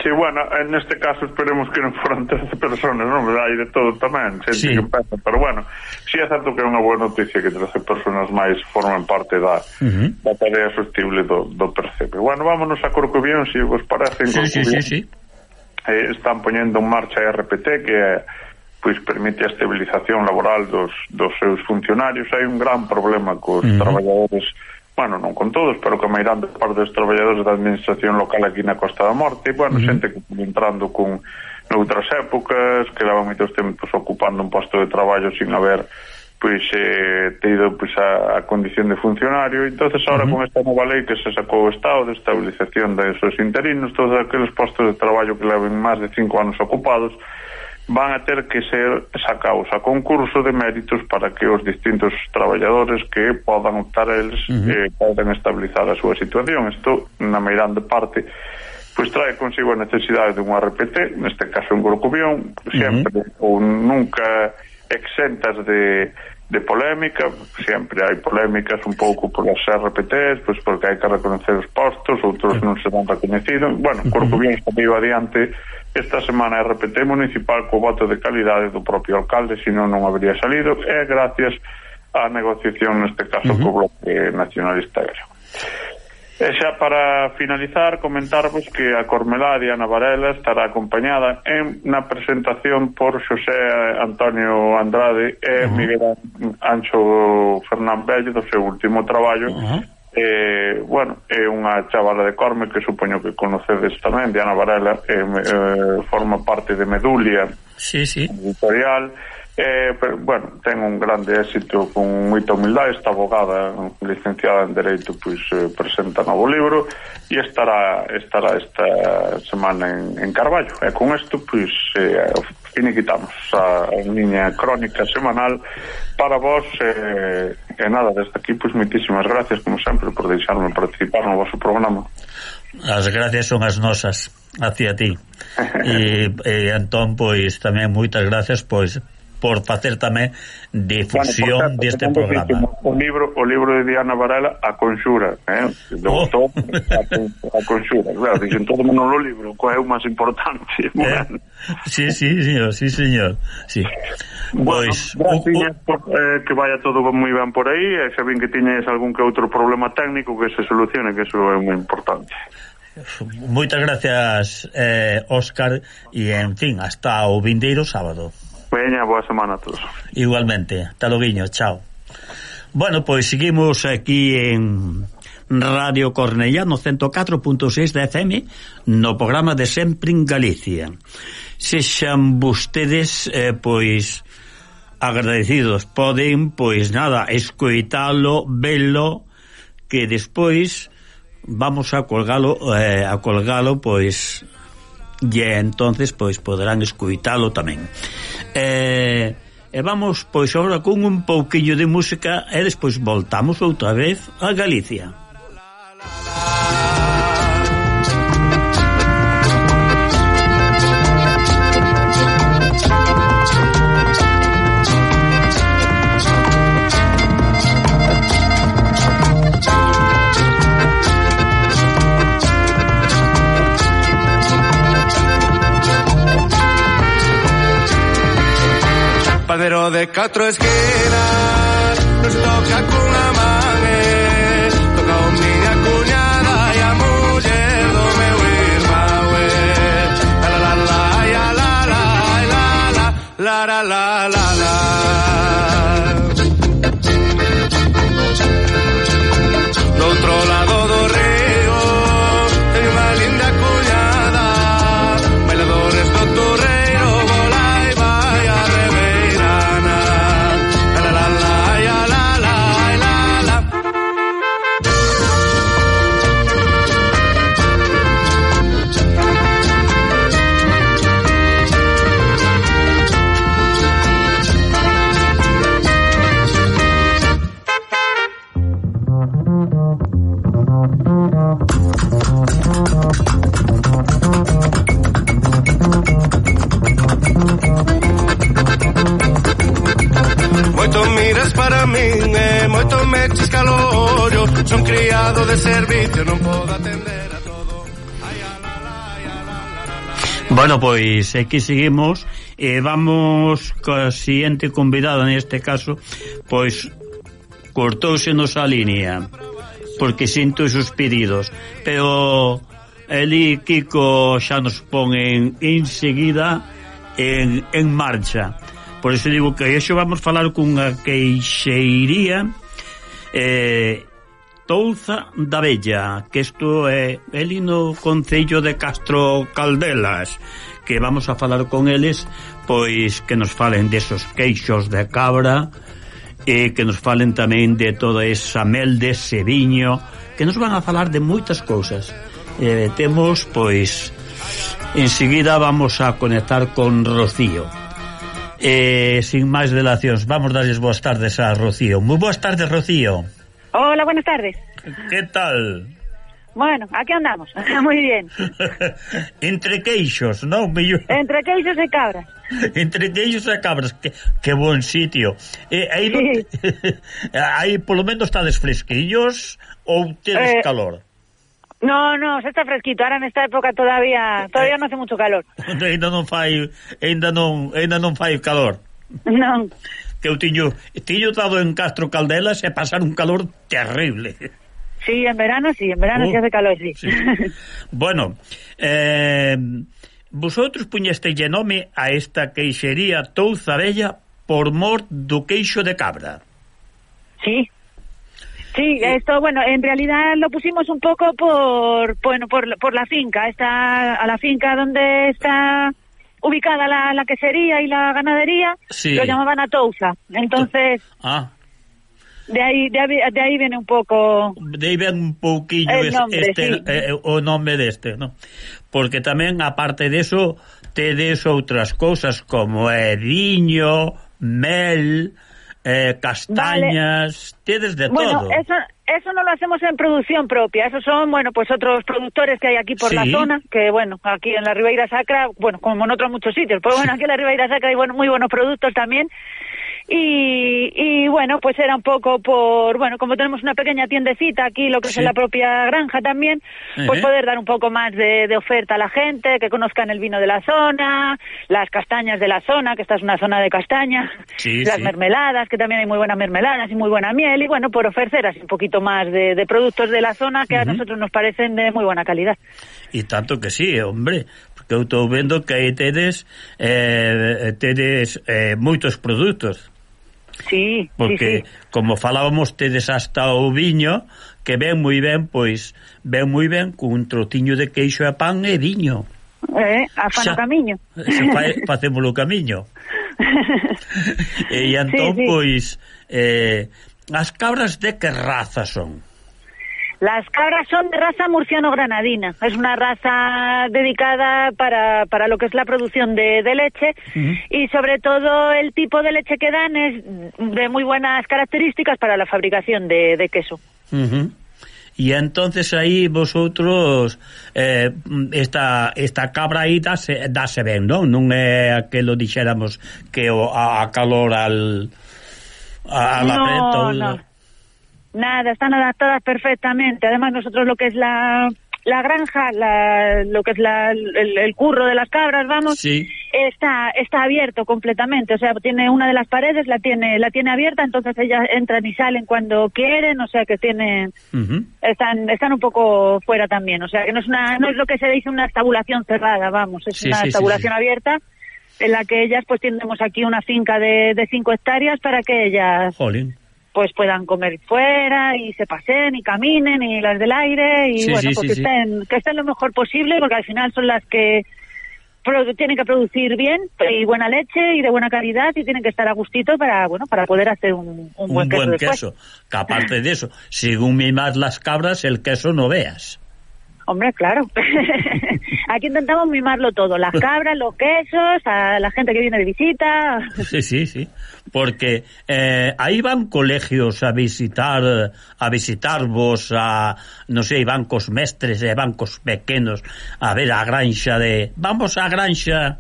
Sí, bueno, en este caso esperemos que non foran 13 personas, non? Hai de todo tamén, xente sí. que pasa, pero bueno, sí é certo que é unha boa noticia que 13 personas máis forman parte da, uh -huh. da tarea sostible do, do percebe. Bueno, vámonos a Corcovión, se si vos parece. Sí, sí, sí, sí eh, están poñendo en marcha a RPT que eh, pois permite a estabilización laboral dos, dos seus funcionarios hai un gran problema cos uh -huh. traballadores bueno, non con todos, pero que a mairán de parte dos traballadores da administración local aquí na Costa da Morte, e, bueno, uh -huh. xente que entrando con noutras épocas, que levan moitos tempos ocupando un posto de traballo sin haber pois eh, teido pois, a, a condición de funcionario entonces ahora uh -huh. con esta nova lei que se sacou o Estado de estabilización de esos interinos todos aqueles postos de traballo que leven máis de cinco anos ocupados van a ter que ser sacados a concurso de méritos para que os distintos traballadores que podan optar eles uh -huh. eh, poden estabilizar a súa situación isto na meirande parte pois trae consigo a necesidade dun RPT neste caso en Gorcubión sempre uh -huh. ou nunca exentas de, de polémica, sempre hai polémicas un pouco por as RPTs, pois porque hai que reconocer os postos, outros non se van reconhecidos. Bueno, corpo bien saliu adiante esta semana RPT municipal co voto de calidade do propio alcalde, senón non habría salido, e gracias á negociación neste caso uh -huh. co Bloque Nacionalista Galego. E xa para finalizar, comentarvos que a Cormelá de Ana Varela estará acompañada en na presentación por Xosé Antonio Andrade e uh -huh. Miguel Ancho Fernán Bello do seu último traballo. Uh -huh. Eh, bueno, é unha chavala de Corme que supoño que conocedes tamén, Diana Varela, eh, eh, forma parte de Medulia, sí, sí. editorial, Eh, pero, bueno, ten un grande éxito con moita humildade. Esta abogada licenciada en Dereito pois eh, presenta novo libro e estará estará esta semana en, en Carballo. E con isto pois eh, finiquitamos a, a miña crónica semanal para vos eh, e nada, desde aquí pois moitísimas gracias como sempre por deixarme participar no vosso programa. As gracias son as nosas hacia ti. E, e entón pois tamén moitas gracias pois por facer tamén difusión bueno, deste de programa. O libro o libro de Diana Varela A Conxura, eh? Do oh. gustou a, a Conxura, claro, dixen todo menos o libro, coa é o máis importante. Eh? Bueno. Sí, sí, señor, sí, señor. Sí. Bueno, pois, gracias, o, o... Por, eh, que vaya todo moi ben por aí, e eh, xa vin que tiñes algún que outro problema técnico que se solucione, que eso é moi importante. Moitas gracias, eh, Óscar, e, en fin, hasta o vindeiro sábado. Veña, boa semana a todos. Igualmente, taloguiño, chao. Bueno, pois seguimos aquí en Radio Cornellá no 104.6 da FM no programa de Sempre en Galicia. Sexan vostedes eh, pois agradecidos. Poden, pois nada, escoitalo, velo que despois vamos a colgalo eh, a colgalo pois e entonces pois poderán escuitalo tamén. Eh, e vamos pois agora con un pouquiño de música e despois voltamos outra vez a Galicia. La, la, la, la. pero de catro esquinas nos toca Bueno, pois aquí seguimos e eh, vamos co siguiente convidado neste caso, pois cortouse nos a línea porque sinto esos pedidos, pero Eli Kiko xa nos pon en, enseguida en, en marcha. Por iso digo que iso vamos falar cunha queixeiría eh, Touza da Bella, que isto é eli no Concello de Castro Caldelas, que vamos a falar con eles, pois que nos falen desos queixos de cabra, e que nos falen tamén de toda esa mel de Seviño, que nos van a falar de moitas cousas. E temos, pois, enseguida vamos a conectar con Rocío. Eh, sin máis delacións, vamos darles boas tardes a Rocío. Moi boas tardes, Rocío. Hola, buenas tardes. ¿Qué tal? Bueno, aquí andamos, Muy bien. Entre queixos, ¿no? Mellor... Entre queixos e cabras. Entre queixos e cabras, que, que bon sitio. Eh, aí, sí. non... aí polo menos estades fresquillos ou tedes eh... calor? No, no, se está fresquito, ahora nesta época todavía todavía eh... non hace mucho calor. ainda non fai, ainda non, ainda non fai calor. Non que eu tiño, tiño dado en Castro Caldelas e pasar un calor terrible. Sí, en verano sí, en verano uh, oh, se hace calor, sí. sí. bueno, eh, vosotros puñeste nome a esta queixería Touza Bella por mor do queixo de cabra. Sí, Sí, esto, bueno, en realidad lo pusimos un poco por, bueno, por, por la finca, está a la finca donde está ubicada la, la quesería y la ganadería, sí. lo llamaban Atousa. Entonces... Ah. ah. De ahí, de, ahí, de ahí viene un poco... De ahí viene un pouquillo el nombre, este, sí. eh, eh o nome deste, ¿no? Porque tamén, aparte de eso, tedes outras cousas como eh, viño, mel, eh, castañas, vale. tedes de bueno, todo. Bueno, eso eso no lo hacemos en producción propia, esos son, bueno, pues otros productores que hay aquí por sí. la zona, que bueno, aquí en la Ribeira Sacra, bueno, como en otros muchos sitios, pero bueno, aquí en la Ribeira Sacra hay bueno, muy buenos productos también, Y, y, bueno, pues era un poco por, bueno, como tenemos una pequeña tiendecita aquí, lo que sí. es en la propia granja también, uh -huh. pues poder dar un poco más de, de, oferta a la gente, que conozcan el vino de la zona, las castañas de la zona, que esta es una zona de castaña, sí, las sí. mermeladas, que también hay muy buenas mermeladas y muy buena miel, y bueno, por ofrecer así un poquito más de, de productos de la zona que uh -huh. a nosotros nos parecen de muy buena calidad. Y tanto que sí, hombre, porque eu estou vendo que aí tedes, eh, tedes eh, moitos produtos. Sí, Porque, sí, sí. como falábamos tedes hasta o viño, que ven moi ben, pois, ven moi ben cun trotiño de queixo e pan e viño. Eh, a fan o camiño. Facemos o camiño. e entón, sí, sí. pois, eh, as cabras de que raza son? Las cabras son de raza murciano-granadina. Es una raza dedicada para, para lo que es la producción de, de leche uh -huh. y sobre todo el tipo de leche que dan es de muy buenas características para la fabricación de, de queso. Uh -huh. Y entonces ahí vosotros eh, esta, esta cabra aí dase, dase ben, non? Non é que lo dixéramos que o, a, a calor al... A, a no, la preta, no. Nada, están adaptadas perfectamente. Además, nosotros lo que es la, la granja, la, lo que es la, el, el, curro de las cabras, vamos, sí. está está abierto completamente, o sea, tiene una de las paredes la tiene la tiene abierta, entonces ellas entran y salen cuando quieren, o sea, que tienen están están un poco fuera también, o sea, que no es una no es lo que se dice una estabulación cerrada, vamos, es una estabulación abierta en la que ellas pues tenemos aquí una finca de, de cinco hectáreas para que ellas pues puedan comer fuera y se pasen y caminen y las del aire y bueno, pues que, estén, que estén lo mejor posible porque al final son las que tienen que producir bien y buena leche y de buena calidad y tienen que estar a gustito para bueno para poder hacer un, un buen queso. Buen queso. Que aparte de eso, según mimas las cabras, el queso no veas. Hombre, claro. Aquí intentamos mimarlo todo, las cabras, los quesos, a la gente que viene de visita. Sí, sí, sí. Porque eh, ahí van colegios a visitar, a visitarvos a, no sé, bancos mestres, e bancos pequenos, a ver a granxa de... Vamos a granxa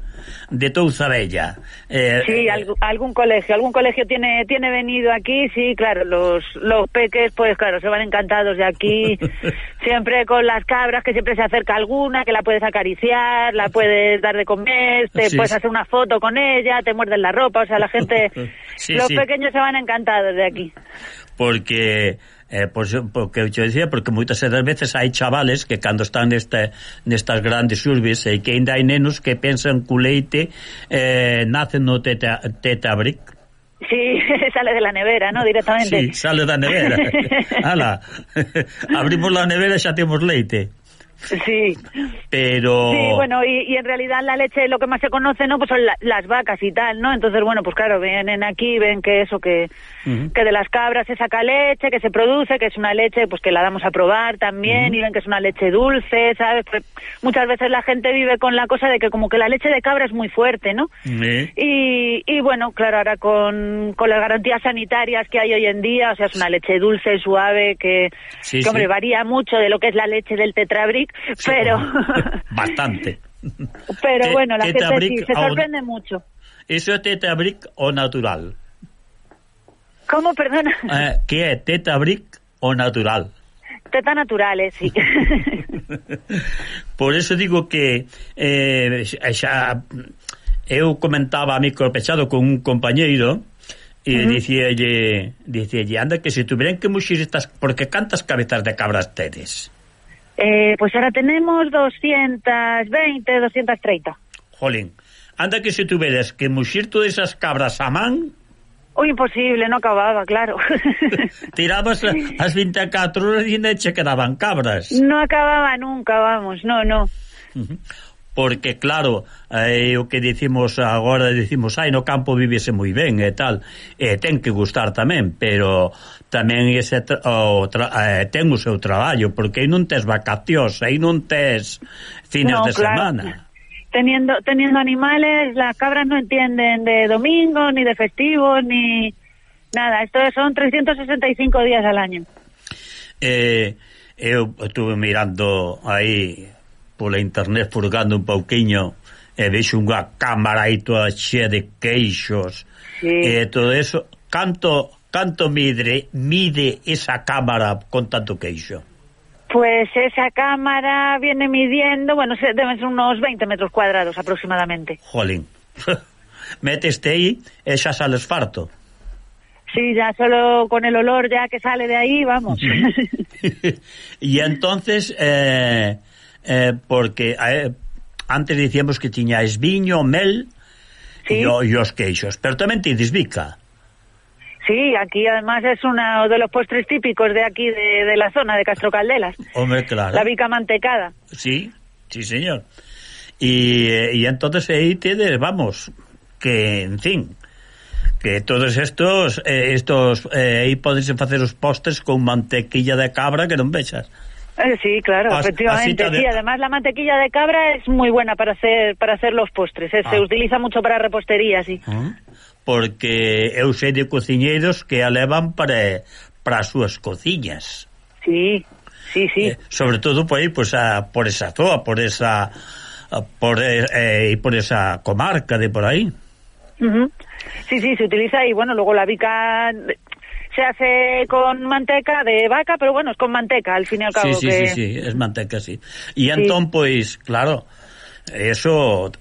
de Touza Bella. Eh, sí, eh, algún colegio, algún colegio tiene tiene venido aquí, sí, claro, los los peques, pues claro, se van encantados de aquí, siempre con las cabras, que siempre se acerca alguna, que la puedes acariciar, la puedes dar de comer, te puedes hacer una foto con ella, te muerden la ropa, o sea, la gente, los pequeños se van encantados de aquí. Porque Eh, pois, porque que eu te decía, porque moitas das veces hai chavales que cando están neste, nestas grandes urbes e que ainda hai nenos que pensan que o leite eh, nace no teta, teta brick. Sí, sale de la nevera, ¿no? Directamente. Sí, sale da nevera. Ala, abrimos la nevera e xa temos leite. Sí. Pero... Sí, bueno, y, y, en realidad la leche lo que más se conoce, ¿no? Pues son la, las vacas y tal, ¿no? Entonces, bueno, pues claro, vienen aquí, ven que eso, que, uh -huh. que de las cabras se saca leche, que se produce, que es una leche, pues que la damos a probar también, uh -huh. y ven que es una leche dulce, ¿sabes? Pues muchas veces la gente vive con la cosa de que como que la leche de cabra es muy fuerte, ¿no? Uh -huh. y, y bueno, claro, ahora con, con las garantías sanitarias que hay hoy en día, o sea, es una leche dulce, suave, que, sí, que hombre, varía mucho de lo que es la leche del tetrabric, Sí, pero... Bastante. Pero bueno, la gente sí, se sorprende mucho. ¿Eso es teta brick o natural? ¿Cómo, perdona? Eh, ¿Qué es, teta brick o natural? Teta naturales, eh, sí. Por eso digo que eh, xa, eu comentaba a micropechado con un compañeiro e uh -huh. dicíalle, dicíalle, anda que se tuvieran que muxir estas, porque cantas cabezas de cabras tedes? Eh, pois ahora tenemos 220, 230. Jolín, anda que se tuveras que muxir todas esas cabras a man... O imposible, non acababa, claro. Tirabas as 24 horas e non che quedaban cabras. Non acababa nunca, vamos, no, no. Uh -huh. Porque, claro, eh, o que dicimos agora, dicimos, ai, no campo vivese moi ben e tal, eh, ten que gustar tamén, pero tamén ese o tra, eh, ten o seu traballo, porque aí non tes vacacións, aí non tes fines no, de claro. semana. Teniendo, teniendo animales, las cabras no entienden de domingo, ni de festivo, ni nada. Esto son 365 días al año. Eh, eu estuve mirando aí pola internet, furgando un pouquiño, e vexo unha cámara aí toda chea de queixos, sí. e todo eso. Canto Canto midre, mide esa cámara con tanto queixo? Pues esa cámara viene midiendo, bueno, deben ser unos 20 metros cuadrados aproximadamente. Jolín, meteste aí e xa sales farto. Sí, ya solo con el olor ya que sale de ahí, vamos. y entonces, eh, eh, porque eh, antes dicíamos que tiñáis viño, mel sí. e, o, e os queixos, pero tamén tides bica. Sí, aquí además es uno de los postres típicos de aquí, de, de la zona de Castro Caldelas. Hombre, claro. La bica mantecada. Sí, sí, señor. Y, y entonces ahí tienes, vamos, que, en fin, que todos estos, eh, estos, eh, aí podes facer os postres con mantequilla de cabra que non vexas. Eh, sí, claro, As, efectivamente. De... Sí, además la mantequilla de cabra es muy buena para hacer para hacer los postres. Eh, ah. Se utiliza mucho para repostería, sí. Ah. porque eu sei de cociñeiros que a levan para, para as súas cociñas. Sí, sí, sí. Eh, sobre todo por aí, pois, a, por esa zoa, por esa por, eh, eh, por esa comarca de por aí. Uh -huh. Sí, sí, se utiliza y bueno, luego la bica se hace con manteca de vaca, pero bueno, es con manteca, al fin y al cabo. Sí, sí, que... sí, sí, es manteca, sí. Y sí. pois, claro, eso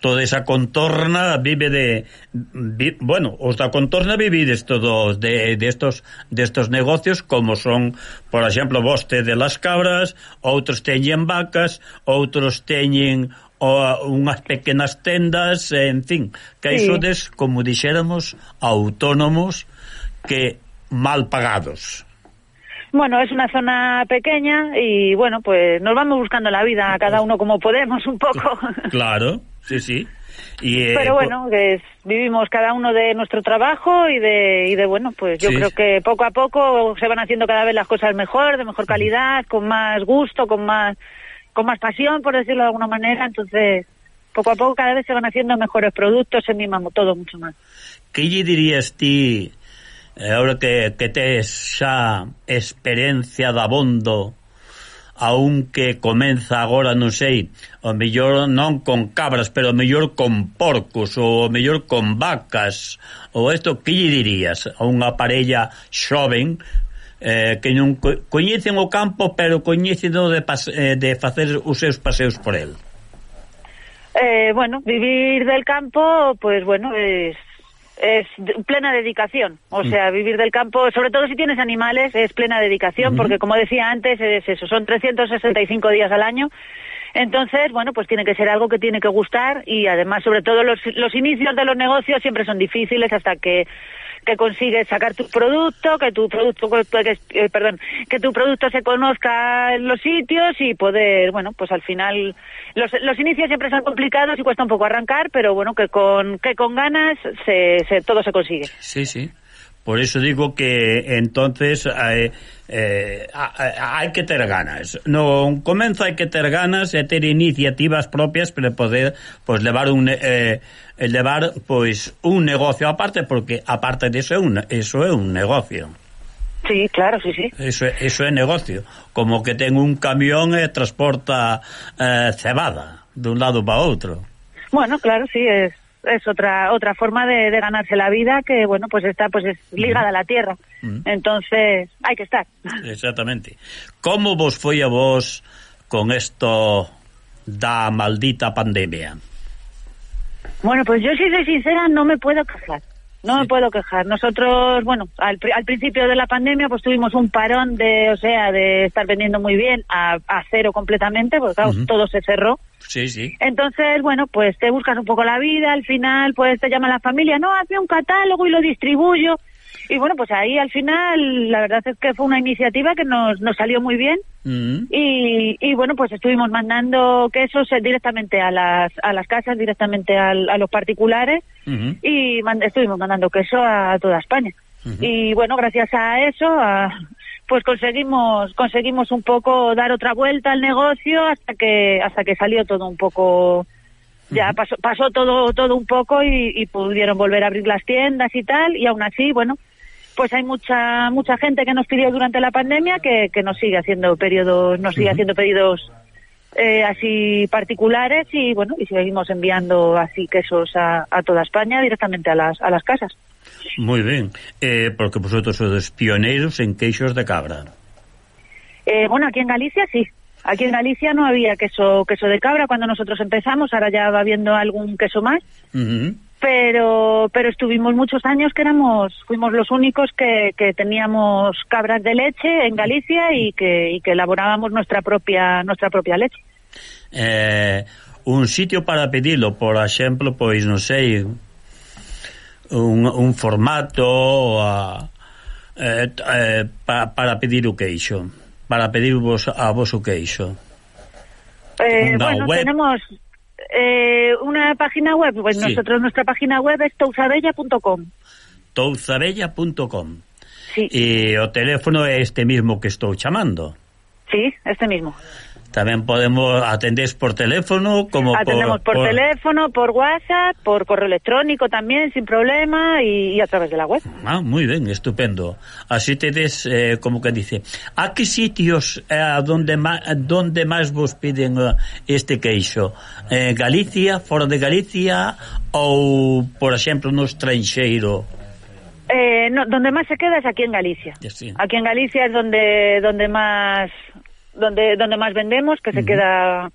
toda esa contorna vive de vi, bueno, os da contorna vivides todos de, de estos destos estos negocios como son, por exemplo, voste de las cabras, outros teñen vacas, outros teñen o, unhas pequenas tendas, en fin, que sí. des como dixéramos, autónomos que mal pagados. Bueno, es una zona pequeña y bueno, pues nos vamos buscando la vida cada uno como podemos un poco. Claro. Sí, sí. Y, eh, Pero bueno, vivimos cada uno de nuestro trabajo y de, y de bueno, pues yo sí. creo que poco a poco se van haciendo cada vez las cosas mejor, de mejor calidad, con más gusto, con más, con más pasión, por decirlo de alguna manera. Entonces, poco a poco cada vez se van haciendo mejores productos, se mima todo mucho más. ¿Qué dirías ti, eh, ahora que, que tes xa experiencia da bondo aunque comeza agora, non sei, o mellor non con cabras, pero o mellor con porcos, ou o mellor con vacas, ou isto, que lle dirías a unha parella xoven eh, que non co coñecen o campo, pero coñecen de, eh, de facer os seus paseos por el? Eh, bueno, vivir del campo, pues bueno, es es plena dedicación. O mm. sea, vivir del campo, sobre todo si tienes animales, es plena dedicación, porque como decía antes, es eso, son 365 días al año. Entonces, bueno, pues tiene que ser algo que tiene que gustar y además, sobre todo, los, los inicios de los negocios siempre son difíciles hasta que que consigues sacar tu producto, que tu producto, que, eh, perdón, que tu producto se conozca en los sitios y poder, bueno, pues al final los, los inicios siempre son complicados y cuesta un poco arrancar, pero bueno, que con que con ganas se, se todo se consigue. Sí, sí. Por eso digo que entonces eh, eh, hai que ter ganas. No comeza hai que ter ganas e ter iniciativas propias para poder pois, levar un eh, eh levar pois un negocio aparte porque aparte diso é un eso é un negocio. Sí, claro, sí, sí. Eso, eso é negocio, como que ten un camión e transporta eh, cebada de un lado para outro. Bueno, claro, sí, es, es otra otra forma de, de, ganarse la vida que bueno pues está pues es ligada a la tierra entonces hay que estar exactamente ¿Cómo vos foi a vos con esto da maldita pandemia? Bueno, pues yo si soy sincera no me puedo quejar no sí. me puedo quejar. Nosotros, bueno, al, al, principio de la pandemia pues tuvimos un parón de, o sea, de estar vendiendo muy bien a, a cero completamente, porque claro, uh -huh. todo se cerró. Sí, sí. Entonces, bueno, pues te buscas un poco la vida, al final pues te llama la familia, no, hazme un catálogo y lo distribuyo. Y bueno, pues ahí al final la verdad es que fue una iniciativa que nos, nos salió muy bien uh -huh. y, y bueno, pues estuvimos mandando quesos directamente a las, a las casas, directamente al, a los particulares uh -huh. y mand estuvimos mandando queso a toda España. Uh -huh. Y bueno, gracias a eso, a, pues conseguimos conseguimos un poco dar otra vuelta al negocio hasta que hasta que salió todo un poco ya pasó, pasó todo todo un poco y, y, pudieron volver a abrir las tiendas y tal y aún así bueno pues hay mucha mucha gente que nos pidió durante la pandemia que, que nos sigue haciendo periodos nos sigue uh -huh. haciendo pedidos eh, así particulares y bueno y seguimos enviando así quesos a, a toda España directamente a las a las casas muy bien. Eh, porque vosotros sois pioneros en queixos de cabra. Eh, bueno aquí en Galicia sí. Aquí en Galicia no había queso queso de cabra cuando nosotros empezamos, ahora ya va habiendo algún queso más. Uh -huh pero pero estuvimos muchos años que éramos fuimos los únicos que, que teníamos cabras de leche en Galicia y que, y que elaborábamos nuestra propia nuestra propia leche. Eh, un sitio para pedirlo por ejemplo pois non sei un, un formato a, eh, eh, pa, para pedir o queixo para pedir vos, a vos o queixo eh, bueno, web. tenemos eh, una página web pues sí. nosotros nuestra página web es touzabella.com touzabella.com sí. y o teléfono é este mismo que estou chamando Sí, este mismo Tamén podemos atendéis por teléfono como Atendemos por, por, por teléfono, por WhatsApp, por correo electrónico tamén, sin problema, y a través de la web. Ah, muy bien estupendo. Así tedes, eh, como que dice, a que sitios eh, donde, má, donde máis vos piden uh, este queixo? Eh, Galicia, fora de Galicia, ou, por exemplo, no estranxeiro? Eh, no, donde máis se queda es aquí en Galicia. Sí. Aquí en Galicia é donde, donde máis donde donde más vendemos, que uh -huh. se queda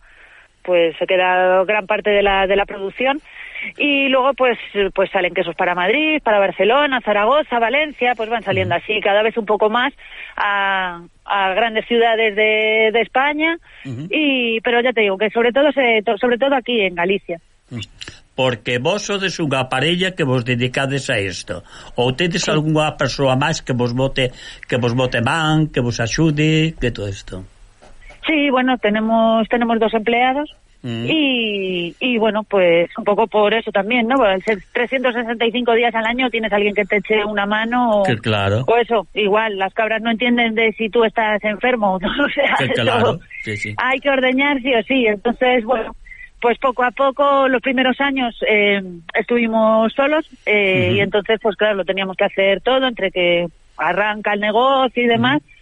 pues se queda gran parte de la, de la producción y luego pues pues salen quesos para Madrid, para Barcelona, Zaragoza, Valencia, pues van saliendo así cada vez un poco más a, a grandes ciudades de, de España uh -huh. y pero ya te digo que sobre todo se, sobre todo aquí en Galicia. Porque vos sodes unha parella que vos dedicades a isto. Ou tedes algunha persoa máis que vos bote que vos bote man, que vos axude, que todo isto. Sí, bueno, tenemos tenemos dos empleados Mm. Y, y bueno, pues un poco por eso también, ¿no? Al ser 365 días al año tienes alguien que te eche una mano o, claro. o eso, igual, las cabras no entienden de si tú estás enfermo, ¿no? o sea, claro. sí, sí. hay que ordeñar sí o sí, entonces, bueno, pues poco a poco, los primeros años eh, estuvimos solos eh, uh -huh. y entonces, pues claro, lo teníamos que hacer todo entre que arranca el negocio y demás. Uh -huh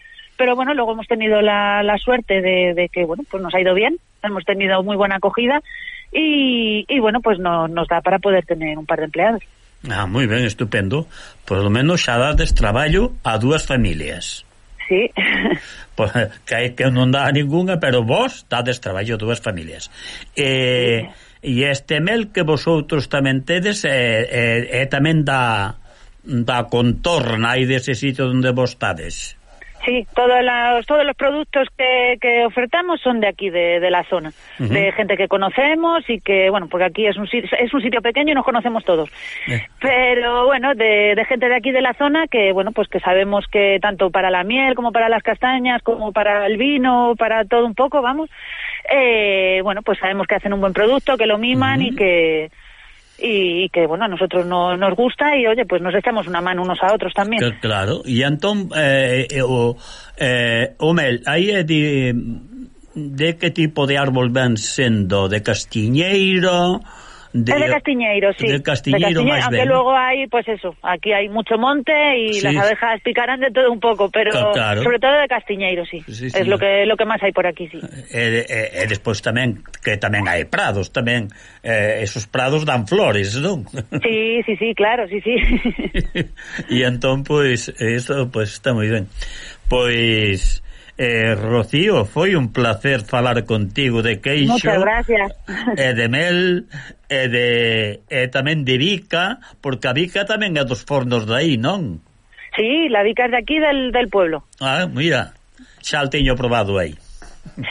pero bueno, luego hemos tenido la, la suerte de, de, que, bueno, pues nos ha ido bien, hemos tenido muy buena acogida y, y bueno, pues no, nos da para poder tener un par de empleados. Ah, moi ben, estupendo. Por lo menos xa dades traballo a dúas familias. Sí. Pues, que, que non dá ninguna, pero vos dades traballo a dúas familias. Eh, sí. E este mel que vosotros tamén tedes é eh, eh, eh, tamén da, da contorna aí dese sitio onde vos estades. Sí, todos los, todos los productos que, que ofertamos son de aquí, de, de la zona, uh -huh. de gente que conocemos y que, bueno, porque aquí es un, es un sitio pequeño y nos conocemos todos. Eh. Pero bueno, de, de, gente de aquí de la zona que, bueno, pues que sabemos que tanto para la miel como para las castañas, como para el vino, para todo un poco, vamos, eh, bueno, pues sabemos que hacen un buen producto, que lo miman uh -huh. y que y, y que, bueno, a nosotros no, nos gusta y, oye, pues nos echamos una mano unos a otros también. Claro, y Antón, eh, eh o, eh, Omel, aí é eh, de, de que tipo de árbol ven sendo? De castiñeiro? de, es de Castiñeiro, sí. Castiñeiro, de Castiñeiro aunque ben. luego hay, pues eso, aquí hay mucho monte y sí. las abejas picarán de todo un poco, pero claro. sobre todo de Castiñeiro, sí. sí, sí es lo que lo que máis hai por aquí, sí. Eh, eh, eh, e, e, e despois tamén que tamén hai prados, tamén eh, esos prados dan flores, non? Sí, sí, sí, claro, sí, sí. E entón pois pues, eso pois pues, está moi ben. Pois Eh, Rocío, foi un placer falar contigo de queixo. Muchas gracias. E de mel, e, de, e tamén de Vica, porque a Vica tamén é dos fornos de aí, non? Sí, la Vica é de aquí, del, del pueblo. Ah, mira, xa o teño probado aí.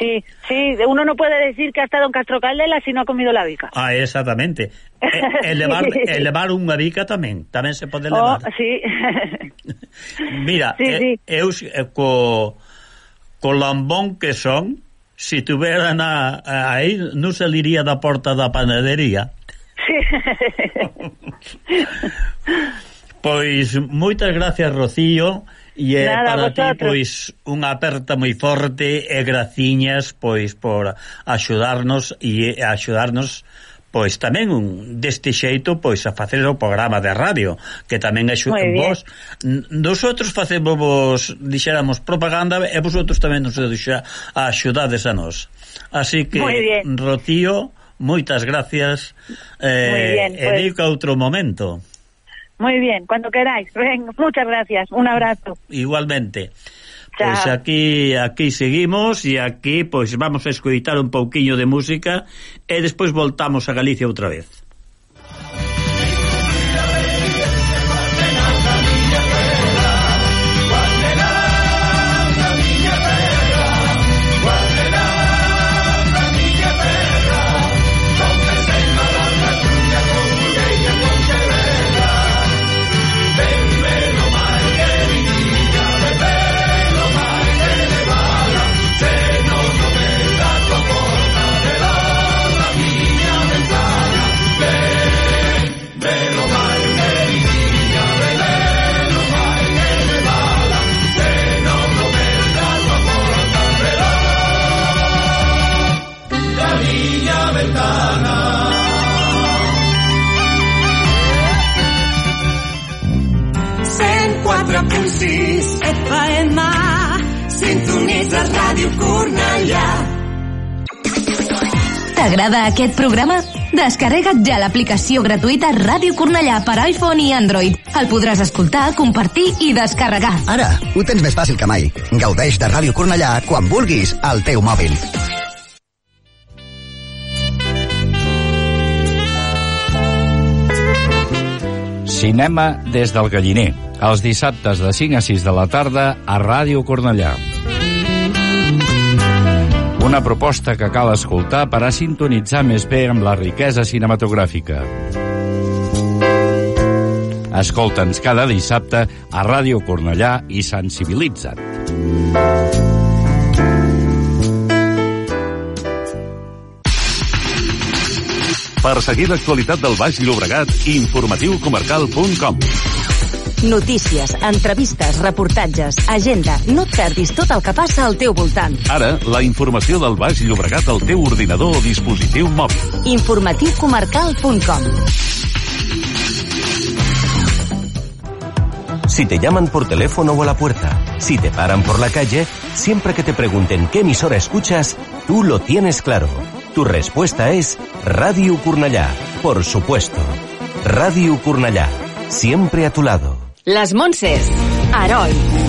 Sí, sí, uno no puede decir que ha estado en Castro Caldela si no ha comido la vica. Ah, exactamente. Elevar, elevar unha vica tamén, tamén se pode elevar. Oh, sí. Mira, sí, eh, sí. eu eh, co co lambón que son, si tuveran a, a ir, non saliría da porta da panadería. Sí. pois, moitas gracias, Rocío, e eh, Nada, para ti, pois, unha aperta moi forte e eh, graciñas, pois, por axudarnos e eh, axudarnos pois tamén un deste xeito pois a facer o programa de radio que tamén é xo, vos nosotros facemos vos dixéramos propaganda e vosotros tamén nos deixa, axudades a nós así que Rocío moitas gracias eh, bien, pues. e pois. dico outro momento Muy bien, cuando queráis. Muchas gracias. Un abrazo. Igualmente. Pois pues aquí aquí seguimos e aquí pois vamos a escoitar un pouquiño de música e despois voltamos a Galicia outra vez. T'agrada aquest programa? Descarrega't ja l'aplicació gratuïta Ràdio Cornellà per iPhone i Android. El podràs escoltar, compartir i descarregar. Ara, ho tens més fàcil que mai. Gaudeix de Ràdio Cornellà quan vulguis al teu mòbil. Cinema des del Galliner. Els dissabtes de 5 a 6 de la tarda a Ràdio Cornellà. Una proposta que cal escoltar per a sintonitzar més bé amb la riquesa cinematogràfica. Escolta'ns cada dissabte a Ràdio Cornellà i sensibilitza't. Per seguir l'actualitat del Baix Llobregat, informatiucomarcal.com. Notícies, entrevistes, reportatges, agenda. No et perdis tot el que passa al teu voltant. Ara, la informació del Baix Llobregat al teu ordinador o dispositiu mòbil. Informatiucomarcal.com Si te llaman por teléfono o a la puerta, si te paran por la calle, siempre que te pregunten qué emisora escuchas, tú lo tienes claro. Tu respuesta es Radio Curnallá, por supuesto. Radio Curnallá, siempre a tu lado. Les Montses, Heroi.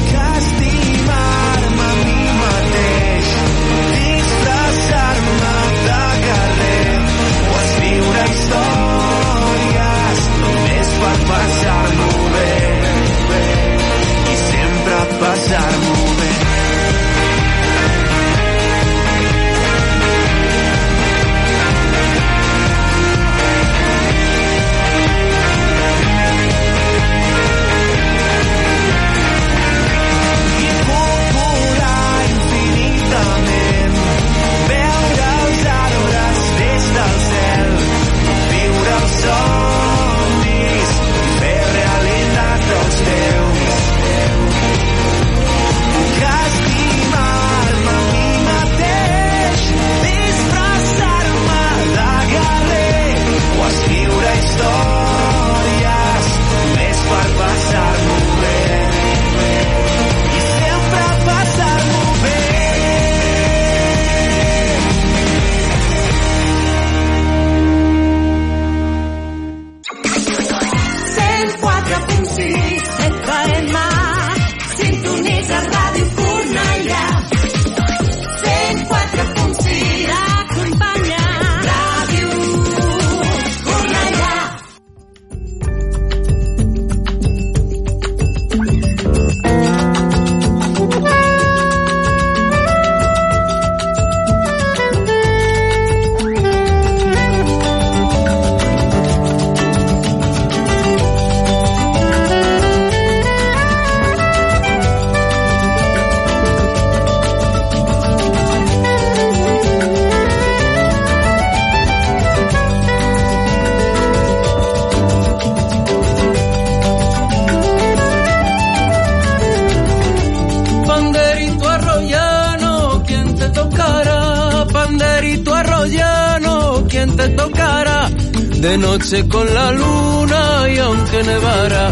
Arol. noche con la luna y aunque nevara,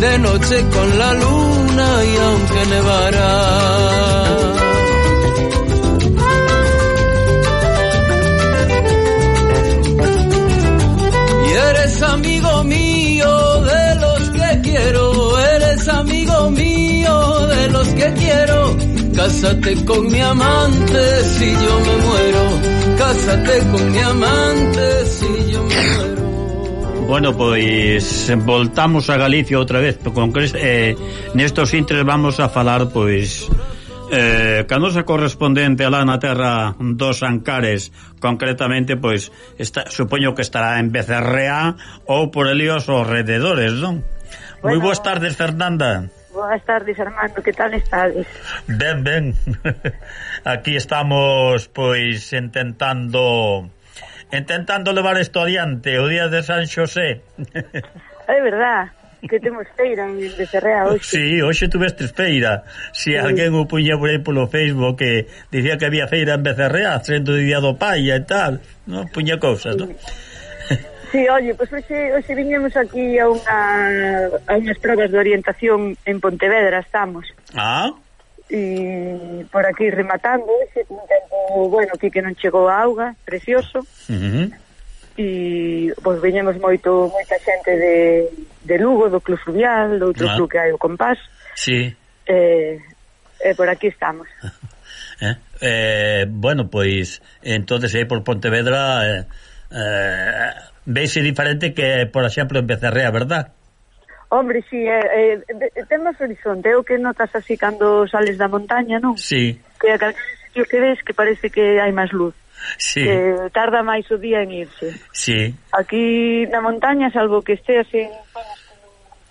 de noche con la luna y aunque nevara. Y eres amigo mío de los que quiero, eres amigo mío de los que quiero. Cásate con mi amante si yo me muero, cásate con mi amante si yo me muero. Bueno, pois voltamos a Galicia outra vez con eh, nestos intres vamos a falar pois eh, Canosa correspondente alá na terra dos Ancares concretamente pois está, supoño que estará en Becerrea ou por ali os rededores non? Bueno, moi boas tardes Fernanda Boas tardes, Armando, que tal estades? Ben, ben. Aquí estamos, pois, intentando intentando levar isto adiante o día de San Xosé. É verdad que temos feira en Becerrea hoxe. Sí, hoxe tuvestes feira. Si sí. alguén o puña por aí polo Facebook que dicía que había feira en Becerrea, sendo o día do pai e tal, no? puña cousas, sí. non? Sí, oye, pois pues hoxe, hoxe viñemos aquí a, unha, a unhas provas de orientación en Pontevedra, estamos. Ah, E por aquí rematando, ese un tempo, bueno, aquí que non chegou a auga, precioso. Uh -huh. E, pois, veñemos moito, moita xente de, de Lugo, do Club Fluvial, do outro ah. club que hai o Compás. Sí. Eh, eh, por aquí estamos. eh, eh, bueno, pois, entonces aí eh, por Pontevedra... Eh, eh, veise diferente que, por exemplo, en Becerrea, verdad? Hombre, si, sí, eh, eh, ten máis horizonte, é o que notas así cando sales da montaña, non? Sí. Que a calquera sitio que ves que parece que hai máis luz. Sí. Que tarda máis o día en irse. Sí. Aquí na montaña, salvo que esteas en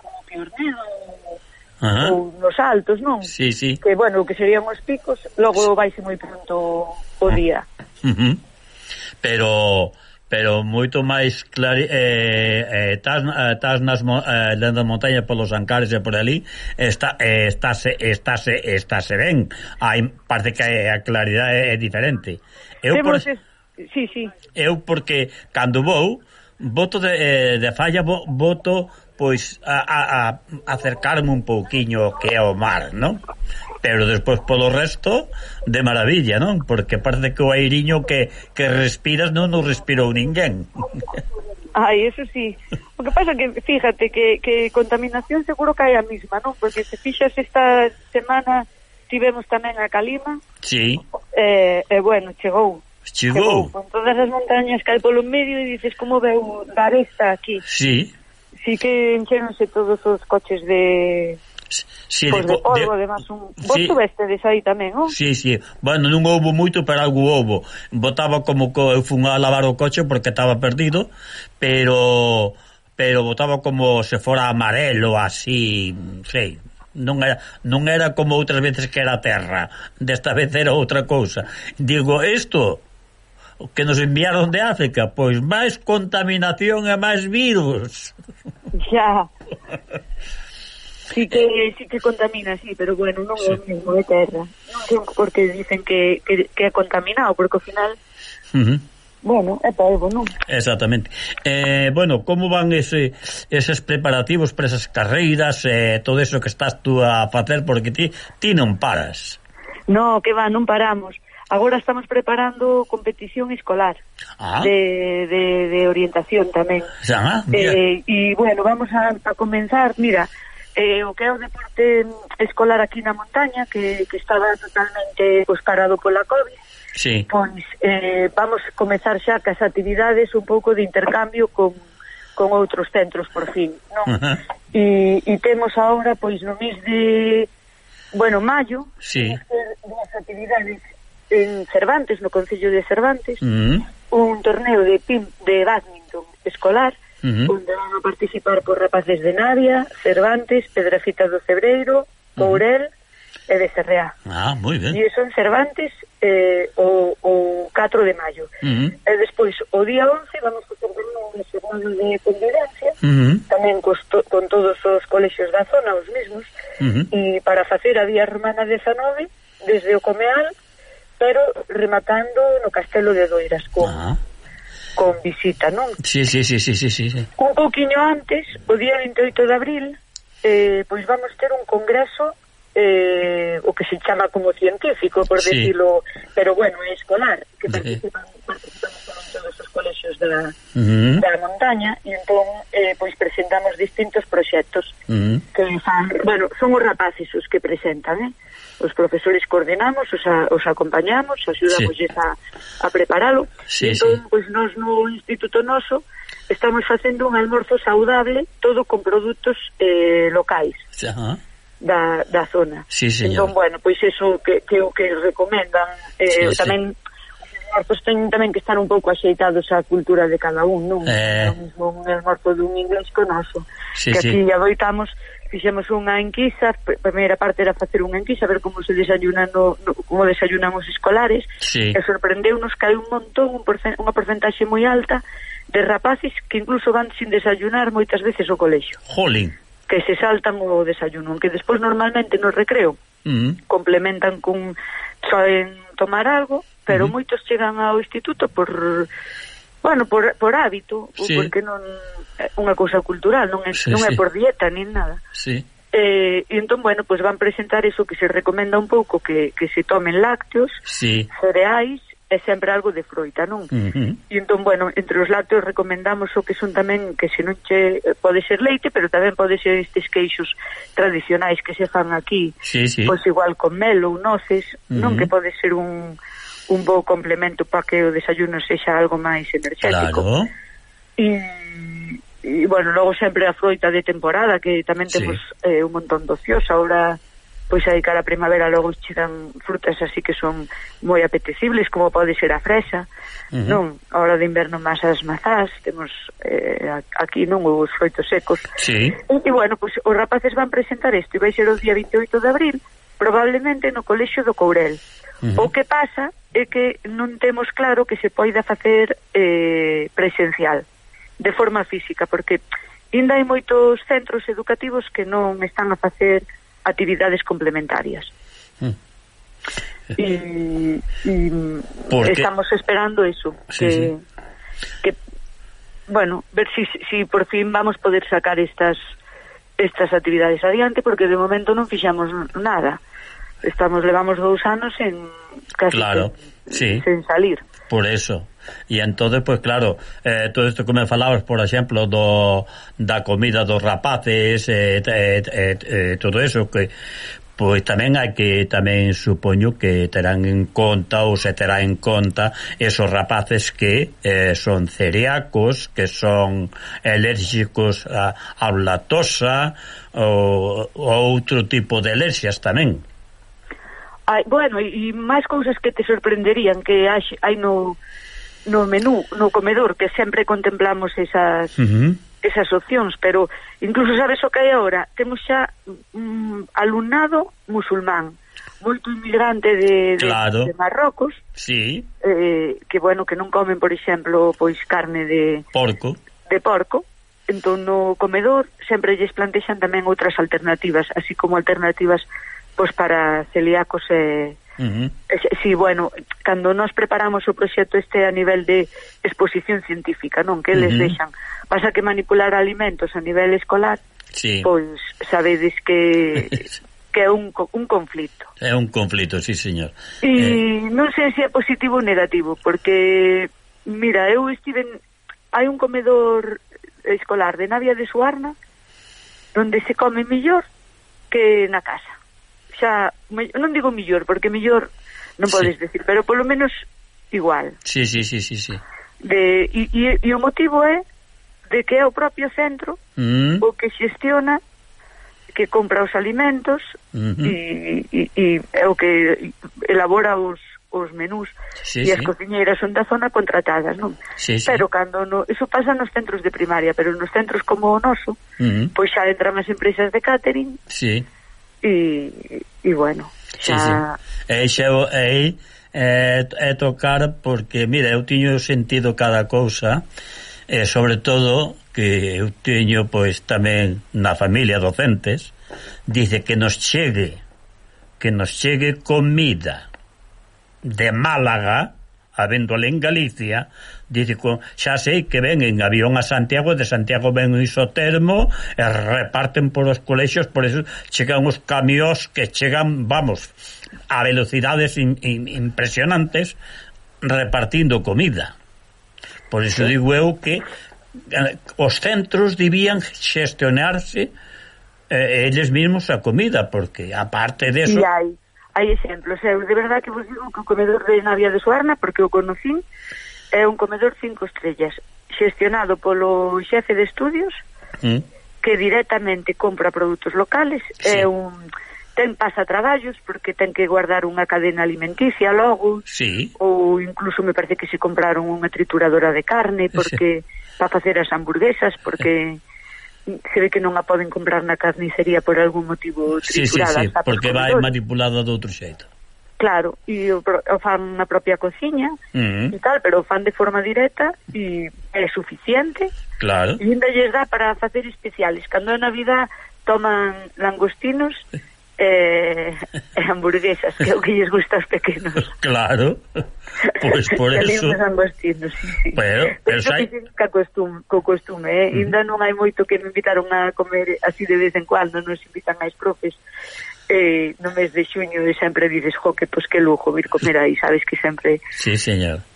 como piornero, Ajá. ou nos altos, non? Sí, sí. Que, bueno, que serían os picos, logo vai moi pronto o día. Uh -huh. Pero pero moito máis clari, eh, eh, tas, eh, tas nas eh, da montaña polos ancares e por ali está, eh, estáse, estáse, estáse ben Hai, parece que a claridade é diferente eu, por, sí, sí. eu porque cando vou voto de, eh, de falla voto pois a, a, a acercarme un pouquiño que é o mar, non? pero despois polo resto de maravilla, non? Porque parece que o airiño que, que respiras non o respirou ninguén. Ai, eso sí. O que pasa que, fíjate, que, que contaminación seguro que hai a mesma, non? Porque se fixas esta semana tivemos tamén a Calima. Sí. E, eh, eh, bueno, chegou. Chegou. chegou. Con todas as montañas que hai polo medio e dices como veu dar esta aquí. Sí. Sí que enchéronse todos os coches de Sí, pois de, de polvo, de, además, un, Vos sí, tuvestedes aí tamén, non? Sí, sí. Bueno, non houbo moito, pero algo houbo. Botaba como co, eu fun a lavar o coche porque estaba perdido, pero pero botaba como se fora amarelo, así, sei, non era, non era como outras veces que era terra, desta vez era outra cousa. Digo, isto que nos enviaron de África, pois máis contaminación e máis virus. Ya. Sí que, sí que contamina, sí, pero bueno, non sí. é o mesmo de terra. Non sei porque dicen que, que, que é contaminado, porque ao final... Uh -huh. Bueno, é polvo, non? Exactamente. Eh, bueno, como van ese, eses preparativos para esas carreiras, eh, todo eso que estás tú a facer, porque ti, ti non paras. No, que va, non paramos. Agora estamos preparando competición escolar ah. de, de, de orientación tamén. Ah, mira. eh, e, bueno, vamos a, a comenzar, mira, eh, o que é o deporte escolar aquí na montaña que, que estaba totalmente pues, parado pola COVID sí. pois eh, vamos comezar xa cas actividades un pouco de intercambio con, con outros centros por fin non? Uh -huh. e, e temos agora pois no mes de bueno, maio sí. dúas actividades en Cervantes, no Concello de Cervantes uh -huh. un torneo de, de badminton escolar uh -huh. onde van a participar por rapaces de Navia, Cervantes, Pedrafita do Cebreiro, Courel uh -huh. e de Serreá. Ah, moi ben. E son Cervantes eh, o, o 4 de maio. Uh -huh. E despois, o día 11, vamos a ter unha semana de convivencia, uh -huh. tamén cos to, con todos os colexios da zona, os mesmos, uh -huh. e para facer a Vía Romana 19, desde o Comeal, pero rematando no Castelo de Doiras, con... Uh -huh con visita, non? Sí, sí, sí, sí, sí, sí. Un pouquiño antes, o día 28 de abril, eh, pois vamos ter un congreso eh, o que se chama como científico, por sí. decirlo, pero bueno, é escolar, que eh, eh. participan, participan os colexios da, uh -huh. da montaña e entón eh, pois presentamos distintos proxectos uh -huh. que fan, bueno, son os rapaces os que presentan, eh? os profesores coordinamos, os, a, os acompañamos, axudamos sí. a, a preparalo. Sí, entón, sí. pois nós no Instituto Noso estamos facendo un almorzo saudable, todo con produtos eh, locais. Ajá. Uh -huh da, da zona. Sí, señor. Entón, bueno, pois iso que, que o que recomendan eh, sí, tamén sí mortos teñen tamén que estar un pouco axeitados á cultura de cada un, non? Eh. É eh... mismo un morto dun inglés con noso. Sí, que aquí sí. adoitamos fixemos unha enquisa, a primeira parte era facer unha enquisa, ver como se desayunan no, no, como desayunan os escolares, sí. e sorprendeu-nos que hai un montón, un porcent, unha porcentaxe moi alta de rapaces que incluso van sin desayunar moitas veces ao colexio. Jolín. Que se saltan o desayuno, que despois normalmente no recreo mm. complementan con saben, tomar algo, pero uh -huh. moitos chegan ao instituto por bueno, por, por hábito, sí. porque non é unha cousa cultural, non é, sí, non é sí. por dieta nin nada. Sí. Eh, e entón, bueno, pues van presentar iso que se recomenda un pouco que, que se tomen lácteos, sí. cereais é sempre algo de froita, non? Uh -huh. E entón, bueno, entre os lácteos recomendamos o que son tamén, que se non che eh, pode ser leite, pero tamén pode ser estes queixos tradicionais que se fan aquí, sí, sí. pois igual con mel ou noces, uh -huh. non? Que pode ser un, un bo complemento para que o desayuno sexa algo máis enerxético. Claro. E, e bueno, logo sempre a froita de temporada, que tamén temos sí. eh, un montón de ocios, ahora pois aí cara a primavera logo chegan frutas así que son moi apetecibles como pode ser a fresa uh -huh. non a hora de inverno máis as mazás temos eh, aquí non os froitos secos sí. e, e bueno, pois os rapaces van presentar isto e vai ser o día 28 de abril probablemente no colexio do Courel uh -huh. o que pasa é que non temos claro que se poida facer eh, presencial de forma física porque ainda hai moitos centros educativos que non están a facer actividades complementarias. Mm. E, e Porque... estamos esperando eso, sí, que, sí. que bueno, ver si, si por fin vamos poder sacar estas estas actividades adiante porque de momento non fixamos nada. Estamos levamos dous anos en casi claro, sen, sí. sen salir. Por eso, E entonces pues claro, eh, todo isto que me falabas, por exemplo, do, da comida dos rapaces, eh, eh, eh, todo eso, que pois tamén hai que tamén supoño que terán en conta ou se terá en conta esos rapaces que eh, son celíacos, que son alérxicos a, a lactosa ou, ou outro tipo de alerxias tamén. Ai, bueno, e máis cousas que te sorprenderían que hai, hai no no menú, no comedor, que sempre contemplamos esas uh -huh. esas opcións, pero incluso sabes o que hai agora, temos xa mm, alumnado musulmán, moito inmigrante de, de, claro. de Marrocos sí. eh, que bueno que non comen por exemplo pois carne de porco de porco entón no comedor sempre lles plantexan tamén outras alternativas así como alternativas pois para celíacos e eh, Uh -huh. Si, bueno, cando nos preparamos o proxecto este a nivel de exposición científica, non? Que eles uh -huh. deixan. Pasa que manipular alimentos a nivel escolar, sí. pois sabedes que que é un, un conflito. É un conflito, sí, señor. E eh... non sei se é positivo ou negativo, porque, mira, eu estive... En, hai un comedor escolar de Navia de Suarna, donde se come millor que na casa xa non digo mellor, porque mellor non podes sí. decir, pero polo menos igual. Sí, sí, sí, sí, sí. De e, e, e o motivo é de que é o propio centro mm. o que xestiona que compra os alimentos uh -huh. e, e, e é o que elabora os, os menús sí, e as sí. cociñeiras son da zona contratadas, non? Sí, sí. Pero cando no, eso pasa nos centros de primaria, pero nos centros como o noso, mm -hmm. pois xa entran as empresas de catering. Sí e, e bueno xa... sí, sí. E xa e, é tocar porque mira, eu tiño sentido cada cousa e sobre todo que eu tiño pois tamén na familia docentes dice que nos chegue que nos chegue comida de Málaga habéndola en Galicia, dice, xa sei que ven en avión a Santiago, de Santiago ven o isotermo, e reparten polos colexios, por eso chegan os camións que chegan, vamos, a velocidades in, in, impresionantes, repartindo comida. Por iso sí. digo eu que eh, os centros debían xestionarse eh, eles mesmos a comida, porque aparte de eso... E hai, hai exemplos. Eu de verdade que vos digo que o comedor de Navia de Suarna, porque o conocín, é un comedor cinco estrellas, xestionado polo xefe de estudios, mm. que directamente compra produtos locales, sí. é un ten pasa traballos porque ten que guardar unha cadena alimenticia logo, sí. ou incluso me parece que se compraron unha trituradora de carne porque sí. para facer as hamburguesas porque se ve que non a poden comprar na carnicería por algún motivo triturada. Sí, sí, sí, porque vai manipulada de outro xeito. Claro, e o, o fan na propia cociña uh -huh. e tal, pero o fan de forma directa e é suficiente. Claro. E ainda lles dá para facer especiales. Cando é Navidad toman langostinos eh, e hamburguesas, que é o que lles gusta aos pequenos. Claro, pois por eso... Angostinos, sí, sí. Pero, pero sai... Que costum, co costume, eh? Mm. Ainda non hai moito que me invitaron a comer así de vez en cuando, nos invitan ais profes, eh, no mes de xuño e sempre dices, jo, que pois que lujo vir comer aí, sabes que sempre... Sí, señor.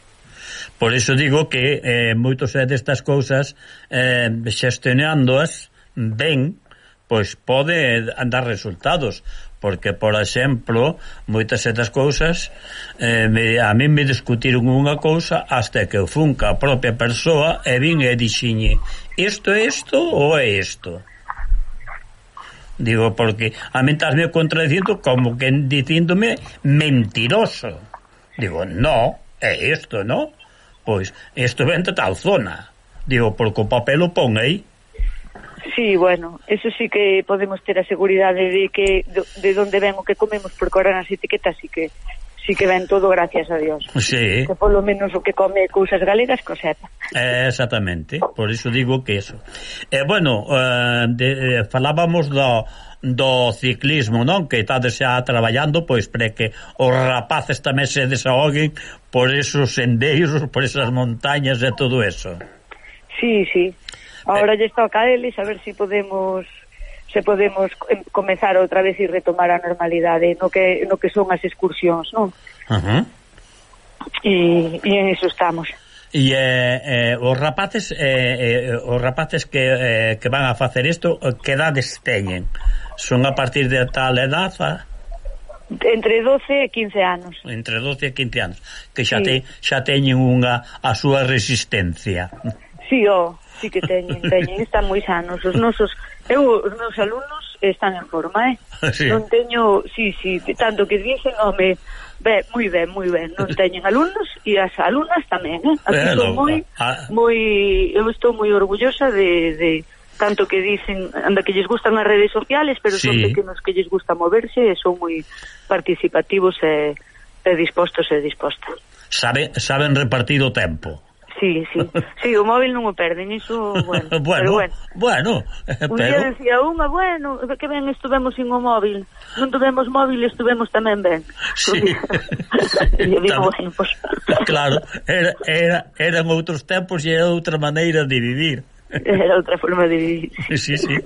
Por iso digo que eh, moitos destas cousas eh, xestionándoas ben pois pode andar resultados porque, por exemplo, moitas das cousas eh, me, a min me discutiron unha cousa hasta que eu funca a propia persoa e vin e dixiñe isto é isto ou é isto? Digo, porque a min estásme contradicindo como que dicíndome mentiroso. Digo, no, é isto, no? Pois, isto vente tal zona. Digo, porque o papel o pon aí Sí, bueno, eso sí que podemos ter a seguridade de que de onde ven o que comemos, porque ahora nas etiquetas sí que sí que ven todo gracias a Dios. Sí. Que polo menos o que come cousas galegas coseta. Eh, exactamente, por iso digo que eso. Eh, bueno, eh, de, eh, falábamos do do ciclismo, non? Que estades xa traballando, pois, para que os rapaces tamén se desahoguen por esos sendeiros, por esas montañas e todo eso. Sí, sí. Agora lle toca a eles a ver se si podemos se podemos comezar outra vez e retomar a normalidade no que no que son as excursións, non? Uh -huh. E, e en iso estamos. E eh, eh, os rapaces eh, eh, os rapaces que, eh, que van a facer isto que edades teñen? Son a partir de tal edad a... Entre 12 e 15 anos Entre 12 e 15 anos Que xa, sí. te, xa teñen unha a súa resistencia Si, sí, o sí que teñen, teñen, están moi sanos. Os nosos, eu, os meus alumnos están en forma, eh? Sí. Non teño, sí, sí, tanto que dicen, home, ben, moi ben, moi ben, non teñen alumnos e as alumnas tamén, eh? Aquí son estou moi, ah. moi, eu estou moi orgullosa de, de tanto que dicen, anda que lles gustan as redes sociales, pero sí. son pequenos que lles gusta moverse e son moi participativos e, e dispostos e dispostas. Sabe, saben repartir o tempo. Sí, sí. Sí, o móvil non o perden, iso, bueno. bueno, pero bueno. bueno pero... Un día decía unha, bueno, que ben estuvemos sin o móvil. Non tuvemos móvil, estuvemos tamén ben. Sí. e digo, bueno, pues... claro, era, era, eran outros tempos e era outra maneira de vivir. Era outra forma de vivir. Sí, sí,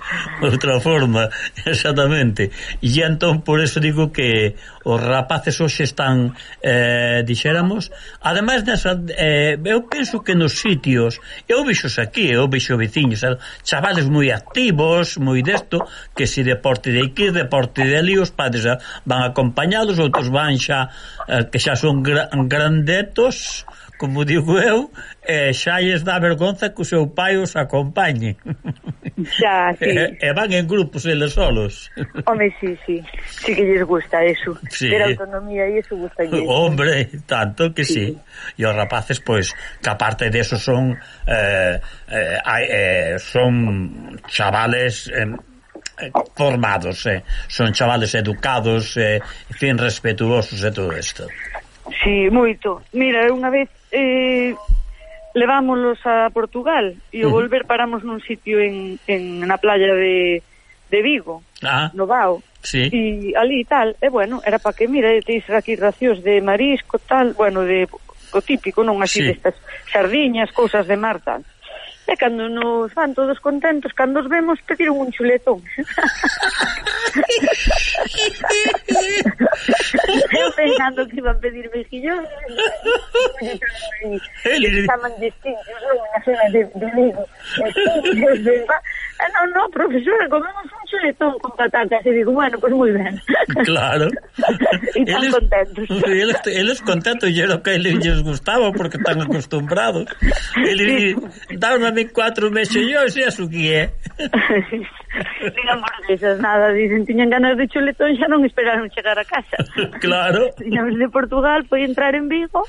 outra forma, exactamente. E entón, por eso digo que os rapaces hoxe están, eh, dixéramos, ademais, nesa, eh, eu penso que nos sitios, eu vixos aquí, eu vixo veciños, chavales moi activos, moi desto, que se deporte de aquí, deporte de ali, os padres van acompañados, outros van xa, eh, que xa son grandetos, como digo eu, eh, xa lles dá vergonza que o seu pai os acompañe. Xa, sí. E, eh, eh, van en grupos eles solos. Home, sí, sí. Sí que lles gusta eso. Sí. Ter autonomía e eso gusta lles. Hombre, tanto que sí. sí. E os rapaces, pois, pues, que aparte de eso son eh, eh, eh, son chavales... Eh, formados, eh. son chavales educados, eh, en fin, respetuosos e todo isto. Sí, moito. Mira, unha vez eh, levámoslos a Portugal e o volver paramos nun sitio en, en na playa de, de Vigo, ah, no Bao. Sí. E ali tal, e bueno, era para que, mira, teis aquí racións de marisco, tal, bueno, de o típico, non así sí. destas sardiñas, cousas de mar, tal. E cando nos van todos contentos, cando os vemos, pediron un chuletón. Eu pensando que iban pedir mejillones. Estaban distintos, non? Na cena de, de Ligo. non, non, profesora, comemos chuletón con patatas e digo, bueno, pues moi ben. Claro. e tan contentos. Eles, eles contentos e era o que lles gustaba porque están acostumbrados. Eles sí. daban a mí cuatro mexellóns e eso que é. Nin hamburguesas, nada, dicen, tiñan ganas de chuletón xa non esperaron chegar a casa. Claro. Tiñamos de Portugal, foi entrar en Vigo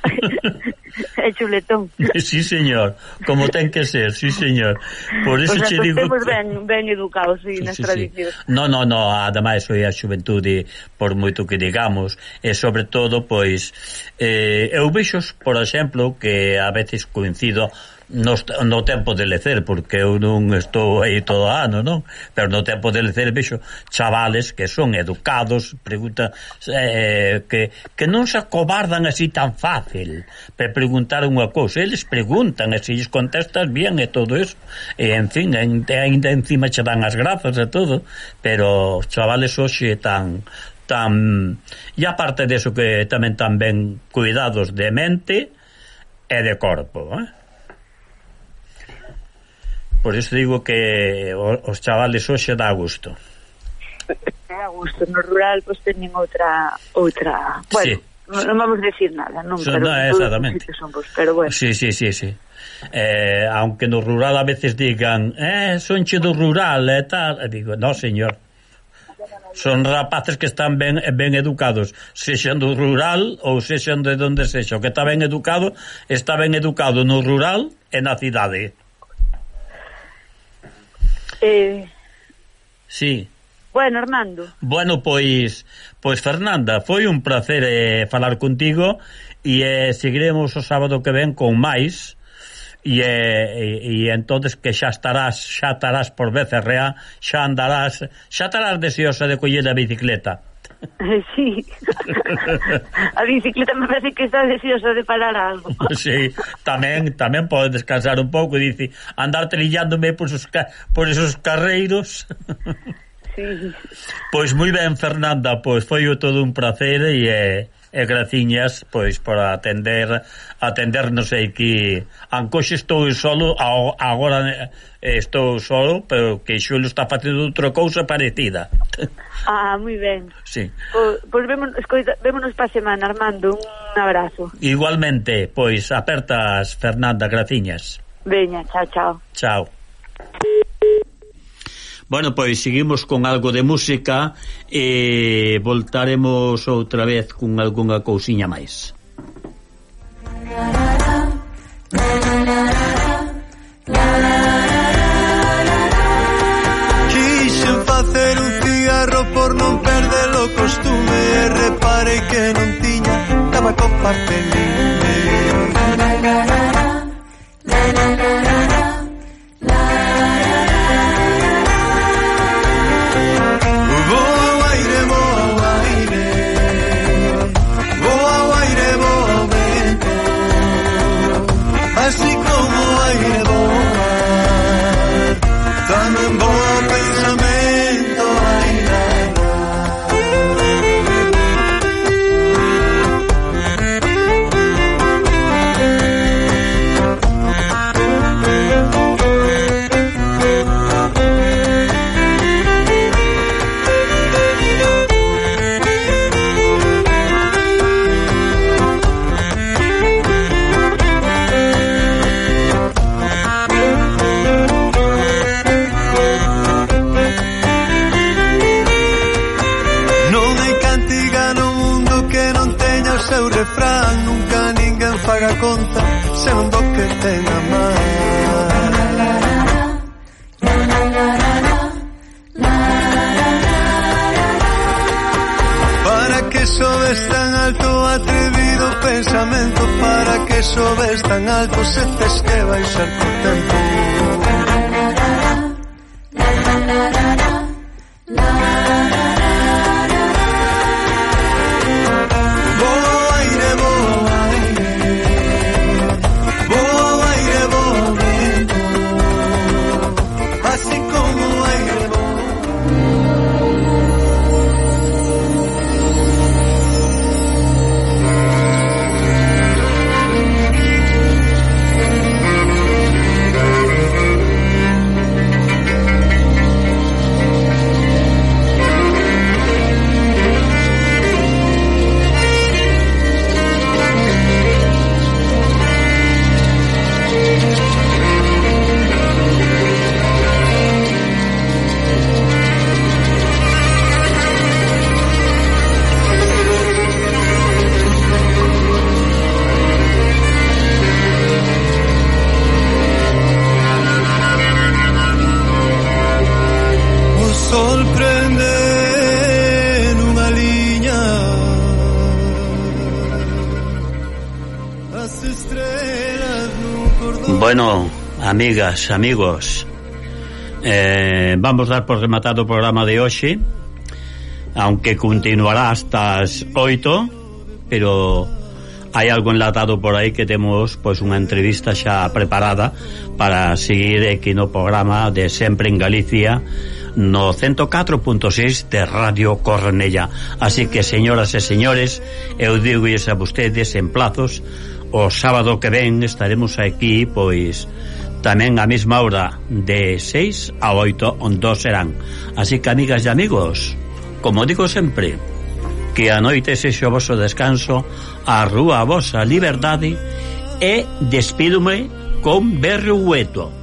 e chuletón. Sí, señor, como ten que ser, sí, señor. Por eso o che digo... ben, ben educados, sí, sí, sí, sí. No, no, no, ademais foi a xuventude por moito que digamos e sobre todo pois eh, eu vexos, por exemplo, que a veces coincido no, no tempo de lecer, porque eu non estou aí todo ano, non? Pero no tempo de lecer vexo chavales que son educados, pregunta eh, eh que, que non se acobardan así tan fácil para preguntar unha cousa. Eles preguntan e se lles contestas bien e todo eso. E, en fin, en, ainda encima che dan as grazas e todo, pero chavales hoxe tan tan e aparte de que tamén tan ben cuidados de mente e de corpo, eh? Por iso digo que os chavales hoxe dá gusto. Dá gusto, no rural pois pues, teñen outra outra, bueno, sí. Non, vamos decir nada, non, son, pero no, exactamente. Son vos, pero bueno. Sí, sí, sí, sí. Eh, aunque no rural a veces digan, eh, son che do rural e eh, tal, e digo, no, señor. Son rapaces que están ben ben educados, sexan do rural ou sexan de donde sexa, o que está ben educado, está ben educado no rural e na cidade. Eh... Sí. Bueno, Hernando. Bueno, pois, pois Fernanda, foi un placer eh, falar contigo e eh, seguiremos o sábado que ven con máis e, eh, e, e entonces que xa estarás, xa estarás por BCRA, xa andarás, xa estarás deseosa de coller a bicicleta. Sí. a bicicleta me parece que está deseosa de parar algo. sí, tamén, tamén pode descansar un pouco, dice, andar trillándome por esos, por esos carreiros. sí. Pois moi ben, Fernanda, pois foi todo un placer e... Eh, e graciñas pois para atender atendernos aquí ancoxe estou solo agora eh, estou solo pero que Xulo está facendo outra cousa parecida. Ah, moi ben. Sí. Pois, pois escoita, vémonos pa semana Armando, un abrazo. Igualmente, pois apertas Fernanda Graciñas. Veña, chao, chao. Chao. Bueno, pois seguimos con algo de música e voltaremos outra vez con algunha cousiña máis. Quixen facer un cigarro por non perder o costume e repare que non tiña tabaco papelín. La la la. que sobes tan alto se tes que baixar co tempo. Bueno, amigas, amigos eh, Vamos dar por rematado o programa de hoxe Aunque continuará hasta as oito Pero hai algo enlatado por aí que temos pois unha entrevista xa preparada para seguir aquí no programa de Sempre en Galicia no 104.6 de Radio Cornella. Así que, señoras e señores, eu digo a vostedes en plazos o sábado que ven estaremos aquí pois tamén a mesma hora de 6 a 8 onde serán. Así que amigas e amigos como digo sempre que a noite sexe o vosso descanso a rúa a vosa liberdade e despídome con berrueto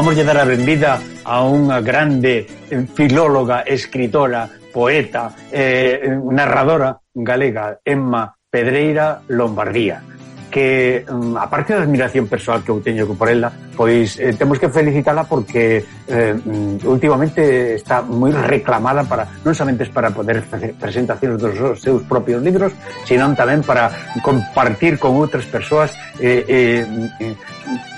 Vamos a dar a benvida a unha grande eh, filóloga, escritora, poeta, eh, narradora galega, Emma Pedreira Lombardía que, mm, aparte da admiración persoal que eu teño por ela, pois eh, temos que felicitala porque eh, mm, últimamente está moi reclamada para non somente para poder facer presentacións dos seus propios libros, sino tamén para compartir con outras persoas eh, eh,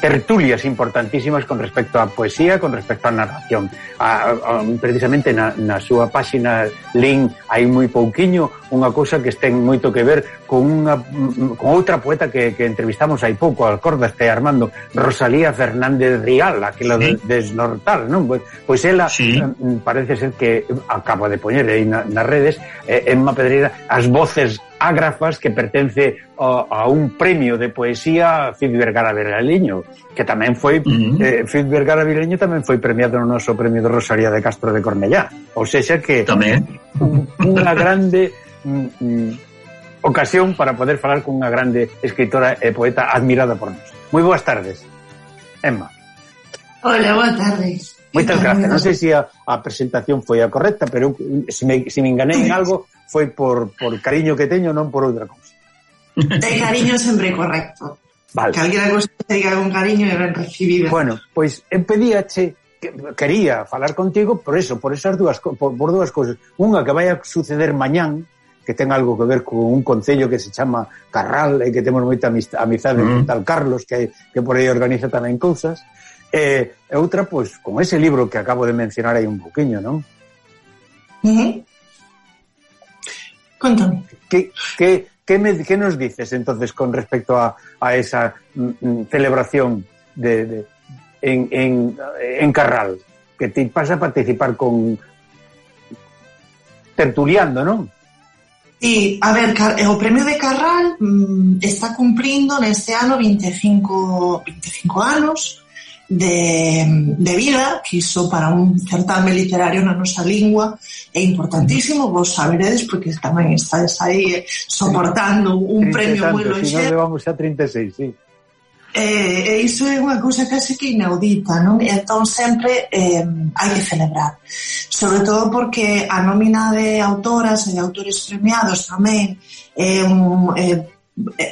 tertulias importantísimas con respecto á poesía, con respecto á narración. A, a, precisamente na, na súa páxina Link hai moi pouquiño unha cousa que ten moito que ver con unha con outra poeta que, que entrevistamos hai pouco, acordaste Armando, Rosalía Fernández Rial, aquela sí. de, desnortal non? Pois, pois ela sí. parece ser que acaba de poñer aí na, nas redes eh, en pedreira as voces ágrafas que pertence a, a un premio de poesía Cid Vergara Viraliño, que tamén foi uh -huh. eh, Cid Vergara Viraliño tamén foi premiado no noso premio de Rosaría de Castro de Cornellá. Ou seja que tamén unha grande mm, mm, ocasión para poder falar con unha grande escritora e poeta admirada por nós. Moi boas tardes. Emma. Hola, boa tardes. Moitas gracias. Non sei se a, a presentación foi a correcta, pero se, me, se me enganei en algo foi por, por cariño que teño, non por outra cousa. De cariño sempre correcto. Vale. Que alguén te diga con cariño e ben recibida. Bueno, pois en pedíache que, quería falar contigo por eso, por esas dúas por, por dúas cousas. Unha que vai a suceder mañán, que ten algo que ver con un concello que se chama Carral e que temos moita amizade mm. con tal Carlos que, que por aí organiza tamén cousas E, e outra, pois, con ese libro que acabo de mencionar aí un poquinho, non? Uh -huh. Contame. Que, que, que, me, que nos dices entonces con respecto a, a esa mm, mm celebración de, de, en, en, en Carral? Que te vas a participar con tertuliando, non? Sí, a ver, eh, o premio de Carral mm, está cumprindo neste ano 25, 25 anos, de, de vida, que iso para un certame literario na nosa lingua é importantísimo, vos saberedes, porque tamén estades aí eh, soportando un premio moi longe. levamos a 36, sí. Eh, e iso é unha cousa case que inaudita, non? E entón sempre eh, hai que celebrar. Sobre todo porque a nómina de autoras e de autores premiados tamén é eh, un, eh,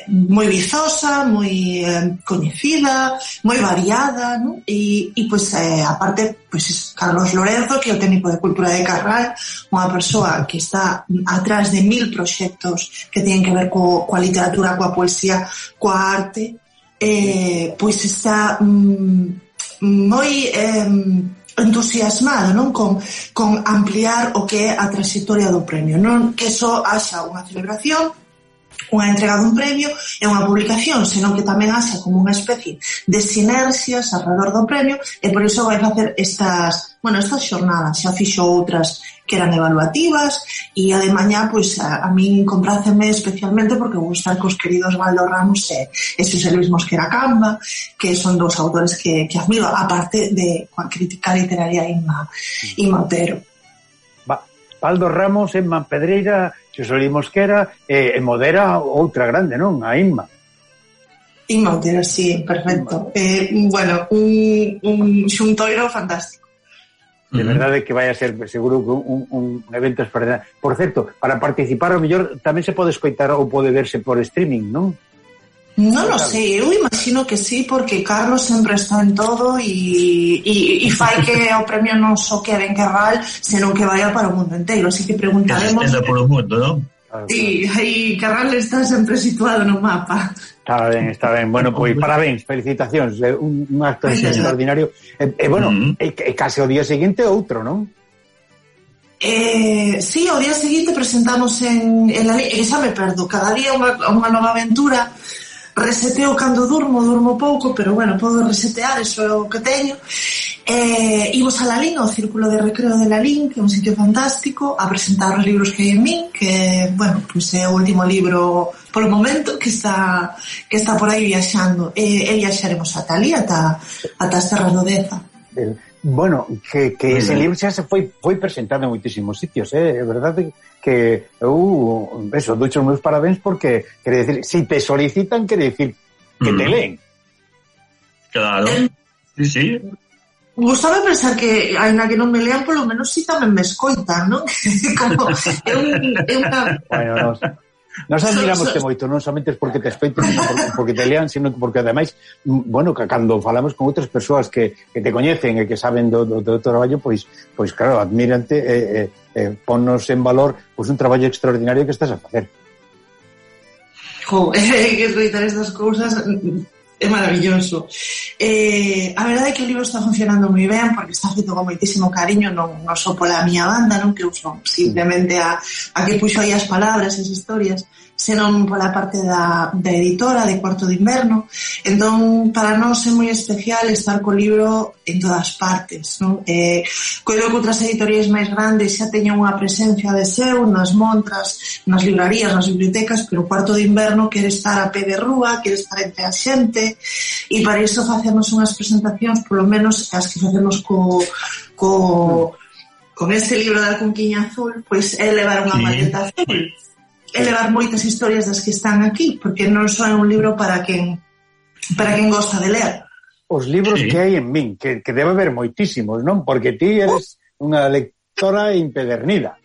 moi vizosa, moi eh, eh coñecida, moi variada, non? E, e pois, eh, aparte, pois, Carlos Lorenzo, que é o técnico de cultura de Carral, unha persoa que está atrás de mil proxectos que teñen que ver co, coa literatura, coa poesía, coa arte, eh, pois está mm, moi... Eh, entusiasmado non con, con ampliar o que é a trayectoria do premio non que só haxa unha celebración unha entrega dun premio e unha publicación, senón que tamén haxa como unha especie de sinerxias alrededor do premio e por iso vai facer estas, bueno, estas xornadas, xa fixo outras que eran evaluativas e a de mañá, pois, a, a min compráceme especialmente porque vou estar cos queridos Valdo Ramos e, e Xosé Luis Mosquera Camba, que son dos autores que, que admiro, aparte de coa crítica literaria Inma, Inma Otero. Paldo Ramos, Emma Pedreira, Xosoli Mosquera e, e modera outra grande, non? A Inma. Inma Otero, sí, perfecto. Eh, bueno, un, un xuntoiro fantástico. De verdade que vai a ser seguro que un, un evento extraordinario. Por certo, para participar o mellor tamén se pode escoitar ou pode verse por streaming, non? Non lo sei, eu imagino que sí, porque Carlos sempre está en todo e, e, e fai que o premio non só quede en Carral, senón que vaya para o mundo inteiro, así que preguntaremos... Enda por o mundo, non? E aí Carral está sempre situado no mapa. Está ben, está ben. Bueno, pois parabéns, felicitacións, un, un acto extraordinario. E, e bueno, e, e case o día seguinte outro, non? Eh, sí, o día seguinte presentamos en, en la, e xa me perdo, cada día unha, unha nova aventura reseteo cando durmo, durmo pouco, pero bueno, podo resetear, eso é o que teño. Eh, imos a Lalín, ao Círculo de Recreo de Lalín, que é un sitio fantástico, a presentar os libros que hai en min, que, bueno, pues é o último libro polo momento que está que está por aí viaxando. E, eh, e viaxaremos ata ali, ata, ata as terras do Deza. Eh, Bueno, que, que ese libro xa se foi foi presentado en moitísimos sitios, eh? é verdade que eu, uh, eso, ducho os meus parabéns porque, quer decir, se si te solicitan, quer decir que te mm. leen. Claro, eh, sí, sí. Gustame pensar que, aínda que non me lean, polo menos si tamén me escoitan, non? Como, é, un, é unha... Bueno, Nós admiramos te moito, non somente porque te espeiten, porque te lean, sino porque ademais, mm, bueno, que cando falamos con outras persoas que, que te coñecen e que saben do, do, do traballo, pois, pois claro, admirante e eh, eh, ponnos en valor pois un traballo extraordinario que estás a facer. Jo, é eh, que escoitar estas cousas mm, é maravilloso. Eh, a verdade é que o libro está funcionando moi ben porque está feito con moitísimo cariño, non, non só pola miña banda, non que eu son simplemente a, a que puxo aí as palabras, as historias, senón pola parte da, da editora de Cuarto de Inverno entón para nós é moi especial estar co libro en todas partes non? Eh, coido que outras editorías máis grandes xa teñen unha presencia de seu nas montras, nas librarías nas bibliotecas, pero Cuarto de Inverno quere estar a pé de rúa, quere estar entre a xente e para iso facemos unhas presentacións polo menos as que facemos co, co con este libro da Cunquiña Azul, pois é levar unha sí. maleta azul elevar moitas historias das que están aquí, porque non só é un libro para quen para quen gosta de ler. Os libros sí. que hai en min, que, que debe haber moitísimos, non? Porque ti eres unha lectora impedernida.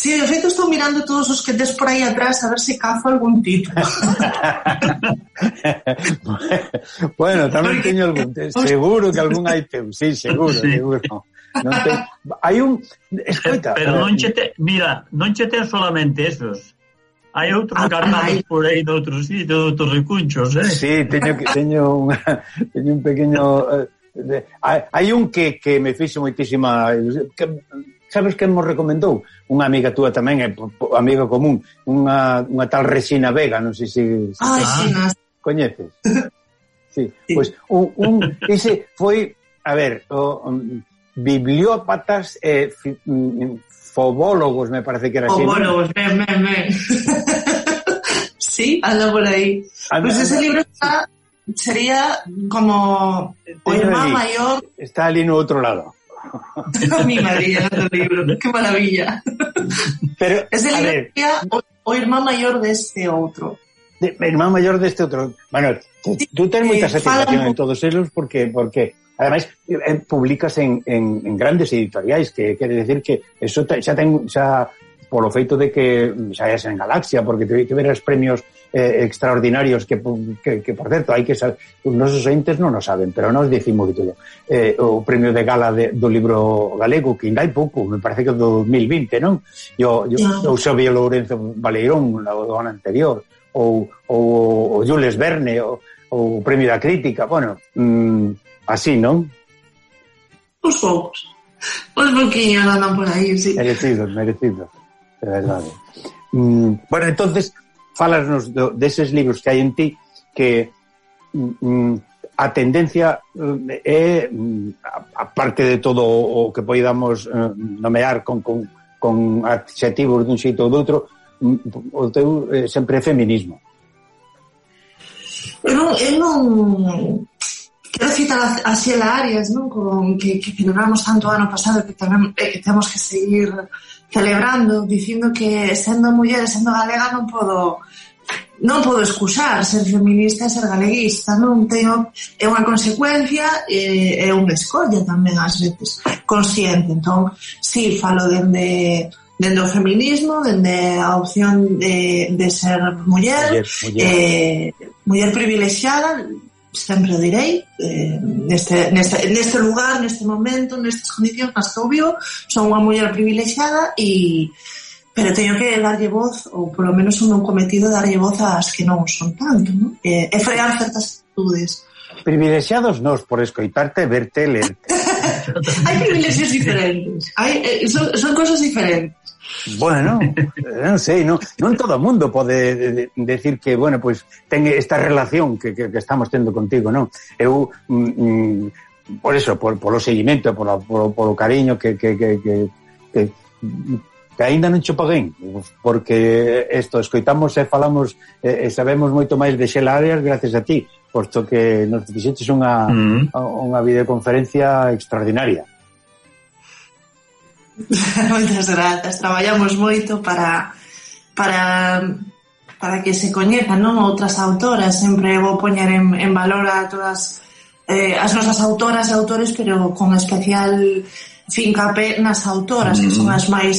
Sí, de feito estou mirando todos os que tes por aí atrás a ver se cazo algún título. bueno, tamén teño algún, seguro que algún hai teu, sí, seguro, sí. seguro. Non te, hai un, escoita. Pero non che te, mira, non che ten solamente esos. Hai outros ah, cartazos por aí de outros sitios, de outros recunchos, eh? Sí, teño, teño, un, teño un pequeno... Eh, de, hai, un que, que me fixo moitísima... Que, sabes que nos recomendou? Unha amiga túa tamén, eh, é amiga común, unha, unha tal Resina Vega, non sei se... Ai, ah, sí, no, Coñeces? Sí, pues, un, un, ese foi, a ver, o, um, bibliópatas eh, fobólogos, me parece que era así. Fobólogos, ben, ben, ben. sí, anda por. Anda, pues ese anda. libro está, sería como o irmán maior... Está ali no outro lado. Mi María, no libro, que maravilla. Pero, ese libro ver, sería o, o irmán maior deste outro. de, irmán maior deste outro. bueno, tú, tú ten moita satisfacción en todos eles porque porque ademais eh, publicas en, en, en grandes editoriais que quere decir que eso xa ten xa polo feito de que mm, xa é en Galaxia, porque te que ver os premios eh, extraordinarios que, que, que, por certo, hai que saber, os nosos entes non o saben, pero nos dicimos que eh, o premio de gala de, do libro galego, que ainda hai pouco, me parece que do 2020, non? Yo, o, yo, sí. o Xavier Lourenzo Valeirón, o ano anterior, ou, ou o Jules Verne, ou, o Premio da Crítica, bueno, mm, así, non? Os poucos. Os boquiños andan por aí, sí. Merecido, merecido, de verdade. Mm, bueno, entonces, falarnos do, deses libros que hai en ti que mm, mm a tendencia eh, é, mm, aparte de todo o que poidamos eh, nomear con, con, con adxetivos dun xeito ou doutro, o teu eh, sempre é feminismo. Eu non, eu non quero citar a, a Xela Arias, non? Con, que, que celebramos tanto ano pasado que, tamén, eh, que temos que seguir celebrando, dicindo que sendo muller, sendo galega non podo non podo excusar ser feminista e ser galeguista, non teño é unha consecuencia e é unha escolla tamén ás veces consciente. Entón, si sí, falo dende dende o feminismo, dende a opción de, de ser muller, muller, muller. Eh, muller privilexiada, sempre o direi, eh, neste, neste, neste lugar, neste momento, nestas condicións nas que eu vivo, son unha muller privilexiada e pero teño que darlle voz, ou polo menos un non cometido darlle voz ás que non son tanto, non? E, e frear certas actitudes. Privilexiados nos por escoitarte, verte, lerte. Hai privilexios diferentes. Hai, eh, son, son cosas diferentes. Bueno, eh, non sei, non, non todo o mundo pode eh, decir que, bueno, pois pues, ten esta relación que, que, que estamos tendo contigo, non? Eu mm, mm por eso, por, por o seguimento, por, por, por o cariño que, que, que, que, que, que aínda non cho paguen, porque esto, escoitamos e falamos e, e sabemos moito máis de Xela Arias gracias a ti, posto que nos fixeches unha, mm. unha videoconferencia extraordinaria. Moitas grazas. Traballamos moito para para para que se coñezan non outras autoras, sempre vou poñer en, en valor a todas eh, as nosas autoras e autores, pero con especial fincapé nas autoras, mm. que son mm. as máis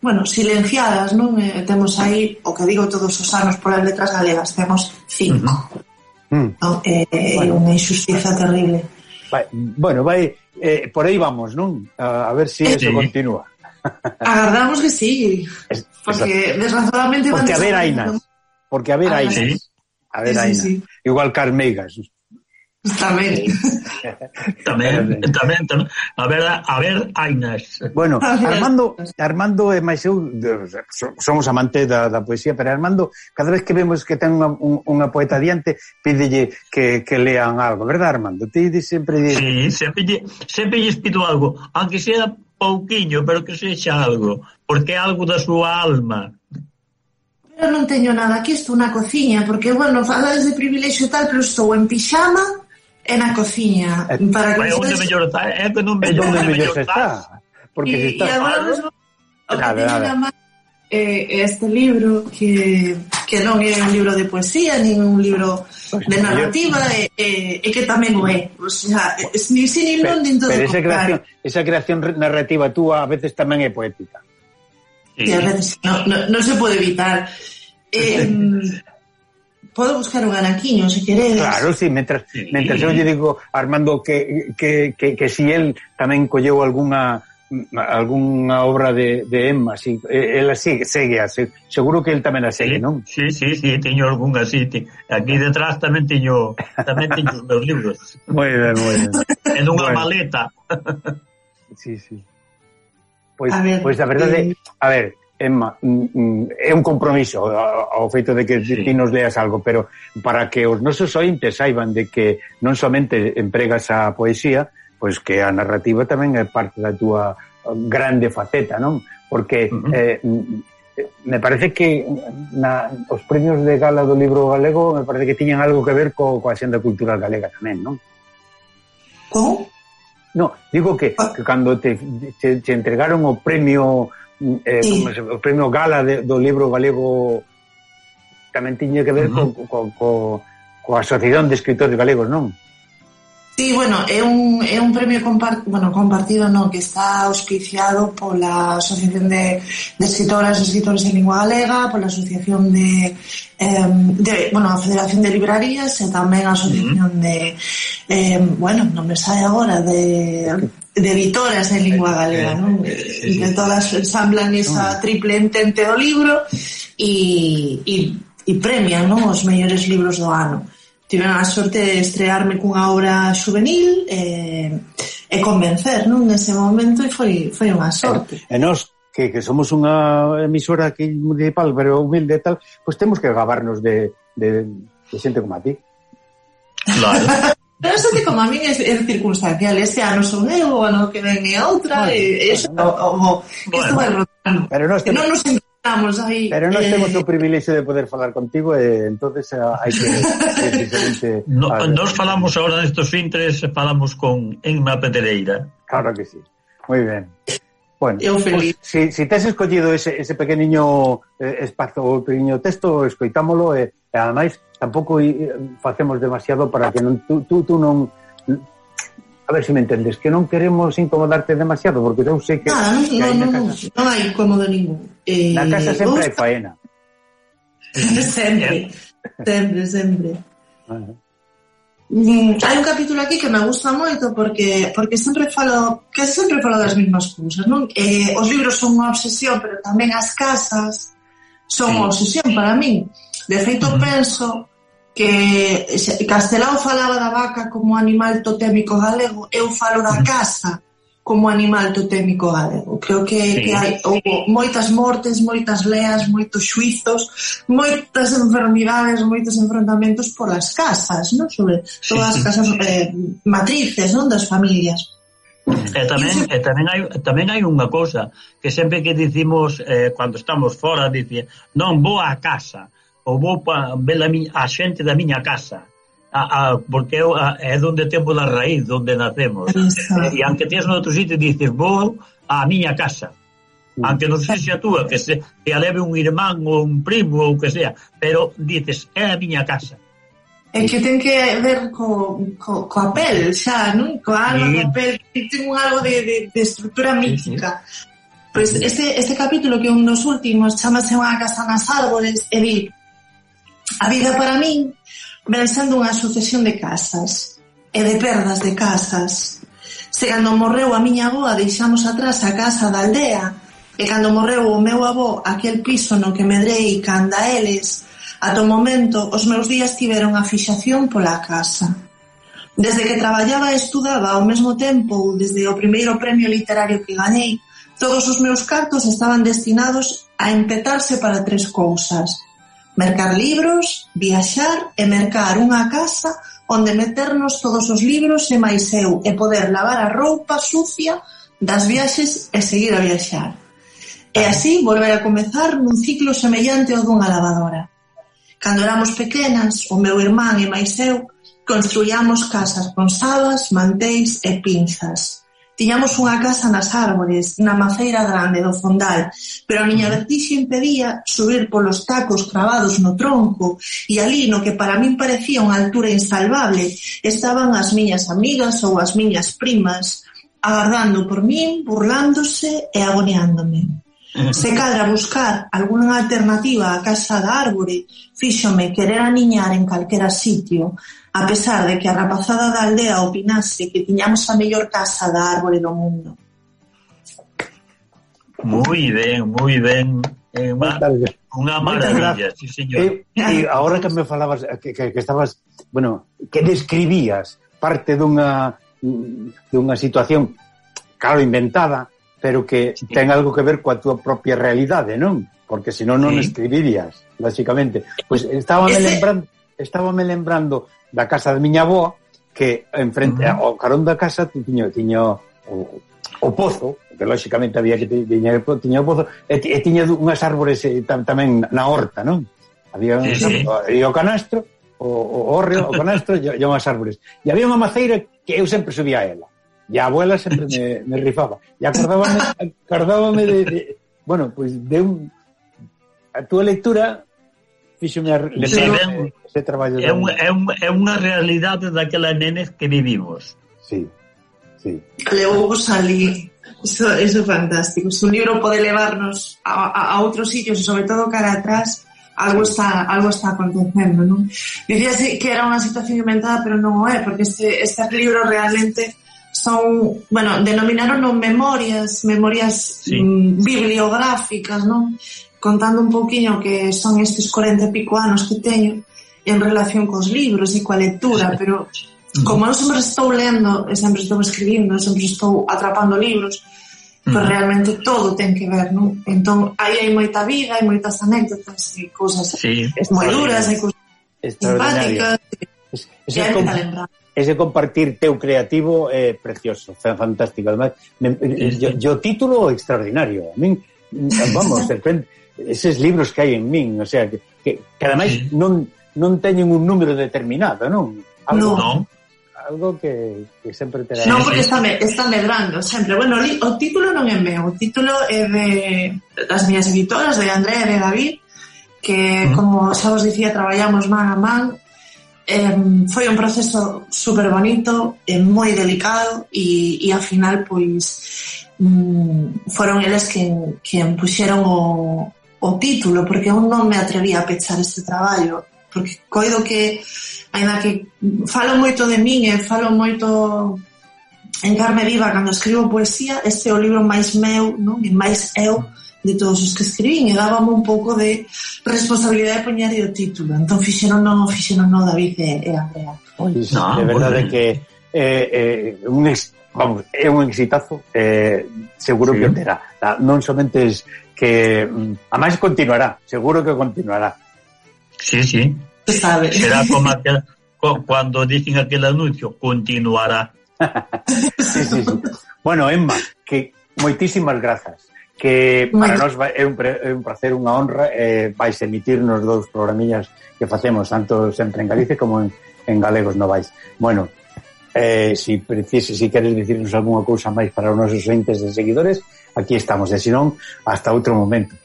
bueno, silenciadas, non? Eh, temos aí, o que digo todos os anos polas letras galegas, temos cinco. Mm. Mm. Eh, bueno. Unha injustiza terrible. Vai, bueno, vai eh, por aí vamos, non? A, a ver se si eso sí. continúa. Agardamos que sí, porque Exacto. desgraciadamente... Porque a ver, Aina, porque a ver, ah, Aina, a ver, Aina, sí, sí, sí. igual Carmeigas, Tamén. tamén, tamén, tamén. A ver, a ver, Ainas. Bueno, Armando, Armando e máis eu somos amante da, da poesía, pero Armando, cada vez que vemos que ten unha, unha poeta diante, pídelle que, que lean algo, verdad, Armando? Ti sempre... Di... Sí, sempre, lle, sempre lle pido algo, aunque sea pouquiño, pero que sexa algo, porque é algo da súa alma. Pero non teño nada aquí, estou na cociña, porque, bueno, falades de privilexio tal, pero estou en pixama, é na cociña. Para que onde mellor está, é que non mellor, onde mellor está. Porque e, se está... E agora nos. Eh, este libro que, que non é un libro de poesía nin un libro de narrativa e, e, e que tamén o é o sea, ni si ni non din todo pero esa creación, esa creación narrativa túa a veces tamén é poética sí. non no, no se pode evitar eh, podo buscar un anaquiño se queredes. Claro, sí, eu lle digo Armando que, que, que, que si el tamén colleu algunha algunha obra de, de Emma, si, ela sigue, segue seguro que el tamén a segue, sí, non? Sí, sí, sí, teño algunha, sí, te, aquí detrás tamén teño tamén teño os meus libros. Moi ben, moi ben. En unha bueno. maleta. sí, sí. Pois, a ver, pois a verdade, eh... a ver, Emma, mm, mm, é un compromiso ao feito de que sí. ti nos leas algo, pero para que os nosos ointes saiban de que non somente empregas a poesía, pois que a narrativa tamén é parte da túa uh, grande faceta, non? Porque uh -huh. eh, me parece que na, os premios de gala do libro galego me parece que tiñan algo que ver co, coa xenda cultural galega tamén, non? Como? No, digo que, ah. que cando te, te, te entregaron o premio eh, sí. como se, o premio Gala de, do libro galego tamén tiña que ver uh -huh. co, co, co, co Asociación de Escritores Galegos, non? Sí, bueno, é un, é un premio compart, bueno, compartido no que está auspiciado pola Asociación de, de Escritoras e Escritores en Lingua Galega, pola Asociación de, eh, de bueno, a Federación de Librarías e tamén a Asociación uh -huh. de eh, bueno, non me sai agora de, de editoras en lingua galega, eh, non? Eh, eh, e que todas ensamblan esa triple entente do libro e, e, e premian non? os mellores libros do ano. Uh tiven a sorte de estrearme cunha obra juvenil e, e convencer nun nese momento e foi, foi unha sorte. E, e nos que, que somos unha emisora aquí municipal, pero humilde e tal, pois pues temos que gabarnos de, de, de xente como a ti. Claro. pero xente como a mí é, é circunstancial, ese ano son eu, o ano que ven é outra, bueno, e, eso, bueno, o, o, bueno. isto vai rotando. Pero nós temos... non nos estamos aí. Pero nós eh... temos o privilexio de poder falar contigo e eh, entonces hai que precisamente no, nos falamos agora nestos fintres falamos con Enma Pedreira. Claro que sí. Moi ben. Bueno, eu pois, feliz. Pues, si, si tes escollido ese, ese pequeniño eh, espazo ou pequeniño texto, escoitámolo e, eh, e ademais tampouco eh, facemos demasiado para que non tú, tú, tú non a ver se si me entendes, que non queremos incomodarte demasiado, porque eu sei que... Nada, non, que non, non, casa, non hai incómodo ningún. Eh, na casa sempre hai faena. sempre, sempre, sempre. Ah. Mm, hai un capítulo aquí que me gusta moito porque porque sempre falo que sempre falo das mesmas cousas, non? Eh, os libros son unha obsesión, pero tamén as casas son unha obsesión para min. De feito, penso que Castelao falaba da vaca como animal totémico galego, eu falo da casa como animal totémico galego. Creo que, sí. que hai houbo moitas mortes, moitas leas, moitos xuizos, moitas enfermidades, moitos enfrontamentos polas casas, non? Sobre todas as casas eh, matrices, non, das familias. E tamén, e tamén hai tamén hai unha cousa que sempre que dicimos eh, cando estamos fora dice non vou á casa ou vou pa, ver a, mi, a xente da miña casa a, a, porque eu, a, é donde temos a raíz, donde nacemos. E, E aunque tens outro sitio, dices, vou á miña casa. aunque non sei se a túa, que, se, que a leve un irmán ou un primo ou que sea, pero dices, é a miña casa. É que ten que ver co, co, coa pel, xa, non? Coa alma, sí. coa pel, ten un algo de, de, de estrutura mítica. Sí, sí. Pois pues este, este capítulo que é un dos últimos chamase unha casa nas árbores e di A vida para min ven sendo unha sucesión de casas e de perdas de casas. Se cando morreu a miña avoa deixamos atrás a casa da aldea e cando morreu o meu avó aquel piso no que medrei canda eles, ata o momento os meus días tiveron a fixación pola casa. Desde que traballaba e estudaba ao mesmo tempo ou desde o primeiro premio literario que gañei, todos os meus cartos estaban destinados a empetarse para tres cousas mercar libros, viaxar e mercar unha casa onde meternos todos os libros e máis eu e poder lavar a roupa sucia das viaxes e seguir a viaxar. E así volver a comezar nun ciclo semellante ao dunha lavadora. Cando éramos pequenas, o meu irmán e máis eu construíamos casas con sabas, mantéis e pinzas. Tiñamos unha casa nas árbores, na maceira grande do fondal, pero a miña vertixe impedía subir polos tacos cravados no tronco e ali no que para min parecía unha altura insalvable estaban as miñas amigas ou as miñas primas agardando por min, burlándose e agoneándome. Se cadra buscar algunha alternativa á casa da árbore, fíxome querer aniñar en calquera sitio, a pesar de que a rapazada da aldea opinase que tiñamos a mellor casa da árbore do mundo. Moi ben, moi ben. É unha, unha maravilla, sí, señor. Eh, eh, e, e agora que me falabas, eh, que, que, que estabas, bueno, que describías parte dunha dunha situación, claro, inventada, pero que sí. ten algo que ver coa túa propia realidade, non? Porque senón non sí. escribirías, básicamente. Pois pues, estábame Ese... lembrando estábame lembrando da casa de miña avó que enfrente uh -huh. ao carón da casa tiño, tiño o, o pozo, que lógicamente había que tiña, tiña o pozo, e, e tiña unhas árbores e, tam, tamén na horta, non? Había un, sí, sí. e o canastro, o, o orreo, o canastro e, e unhas árbores. E había unha maceira que eu sempre subía a ela. E a abuela sempre me, me rifaba. E acordábame, acordábame de, de bueno, pois pues de un a túa lectura fixo unha sí, ese traballo. É, un, é, un, é unha realidade daquela nenes que vivimos. Sí, sí. Levouvos ali Eso, eso é fantástico. Un libro pode levarnos a, a, a outros sitios, sobre todo cara atrás, algo está algo está acontecendo, non? Dicíase que era unha situación inventada, pero non o é, porque este, este libro realmente son, bueno, denominaron non memorias, memorias sí. mm, bibliográficas, non? contando un pouquiño que son estes 40 e pico anos que teño en relación cos libros e coa lectura, pero como non sempre estou lendo, e sempre estou escribindo, sempre estou atrapando libros, pero realmente todo ten que ver, non? Entón, aí hai moita vida, hai moitas anécdotas e cousas sí, moi duras, hai cousas simpáticas. Es, ese, com ese compartir teu creativo é eh, precioso, fantástico. Además, me, yo, yo título extraordinario. A mí, vamos, sorprende eses libros que hai en min, o sea, que, que, que ademais sí. non, non teñen un número determinado, non? Algo, non. Algo que, que sempre terá... Non, porque está, me, está medrando sempre. Bueno, li, o título non é meu, o título é de das miñas editoras, de Andrea e de David, que, como xa vos dicía, traballamos man a man, eh, foi un proceso super bonito, eh, moi delicado e, e ao final pois mm, foron eles que, que puxeron o, o título, porque eu non me atrevía a pechar este traballo, porque coido que, ainda que falo moito de min e falo moito en carne viva cando escribo poesía, este é o libro máis meu, non? e máis eu de todos os que escribín, e dábame un pouco de responsabilidade de poñer o título. Entón, fixeron non, fixeron non, David e, e Andrea. Pois, no, de ah, verdade que eh, eh, un ex, vamos, é un exitazo, eh, seguro sí. que terá. Non somente es que mm, a máis continuará, seguro que continuará. Sí, sí. Sabe. Será como aquel, cuando dicen aquel anuncio, continuará. sí, sí, sí. Bueno, Emma, que moitísimas grazas que para nós é un, é un placer, unha honra eh, vais emitirnos dous programillas que facemos tanto sempre en Galicia como en, en Galegos no vais bueno, eh, si precises, si queres dicirnos algunha cousa máis para os nosos entes de seguidores aquí estamos, eh, e senón, hasta outro momento.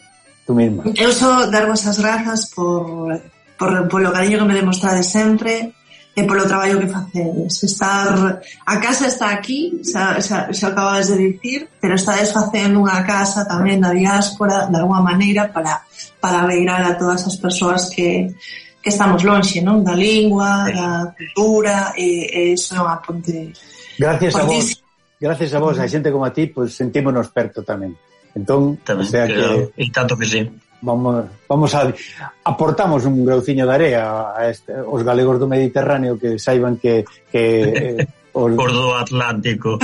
Tú mesma. Eu só darvos as grazas por, por, polo cariño que me demostrades sempre, e polo traballo que facedes. Estar a casa está aquí, xa, xa, xa acabades de dicir, pero estades facendo unha casa tamén da diáspora de alguma maneira para para alegrar a todas as persoas que que estamos lonxe, non? Da lingua, da cultura, eh, e, e iso é unha ponte Gracias a vos gracias a vos, a xente como a ti, pois pues, sentímonos perto tamén. Entón, tamén, o sea que... E tanto que sí. Vamos, vamos a... Aportamos un grauciño de area a este, os galegos do Mediterráneo que saiban que... que eh, os... Por do Atlántico.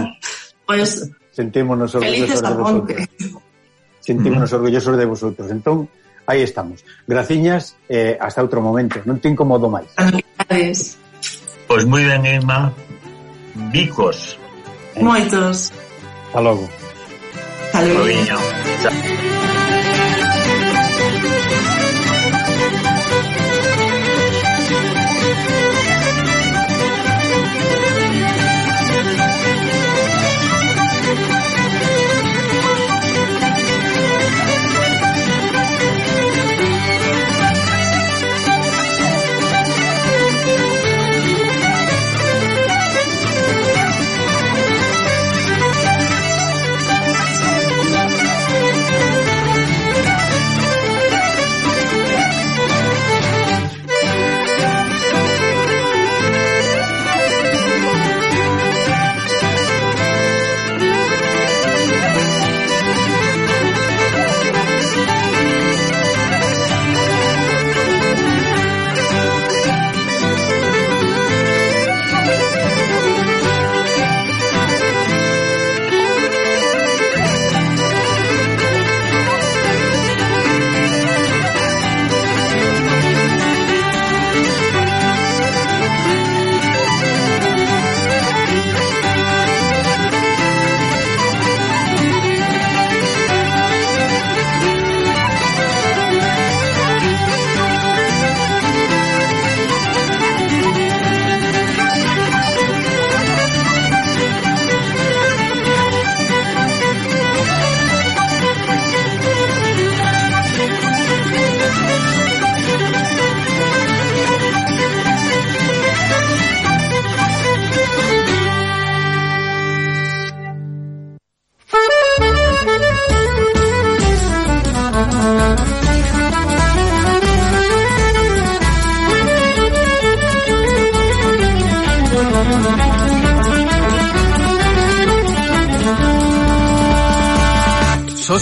pois... pues, sentímonos orgullosos de vosotros. Sentímonos mm. orgullosos de vosotros. Entón, aí estamos. Graciñas, eh, hasta outro momento. Non te incomodo máis. Pois pues moi ben, Emma. Bicos. Moitos. Hasta logo hasta logo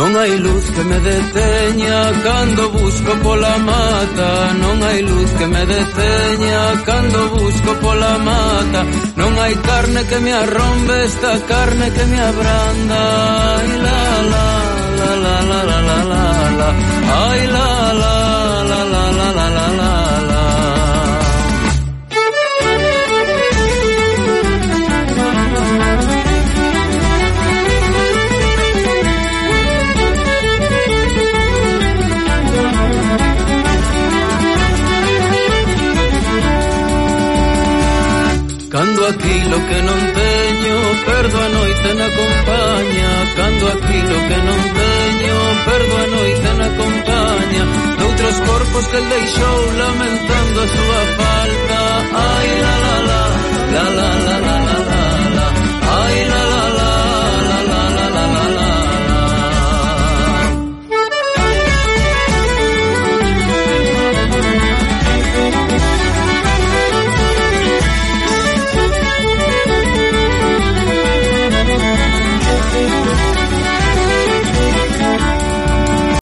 Non hai luz que me deteña cando busco pola mata. Non hai luz que me deteña cando busco pola mata. Non hai carne que me arrombe esta carne que me abranda. Ai la la la la la la la la Ai la la aquilo que non teño Perdo a noite na compañía Cando aquilo que non teño Perdo a noite na compañía Doutros corpos que el deixou Lamentando a súa falta. Ai la la la La la la la, la.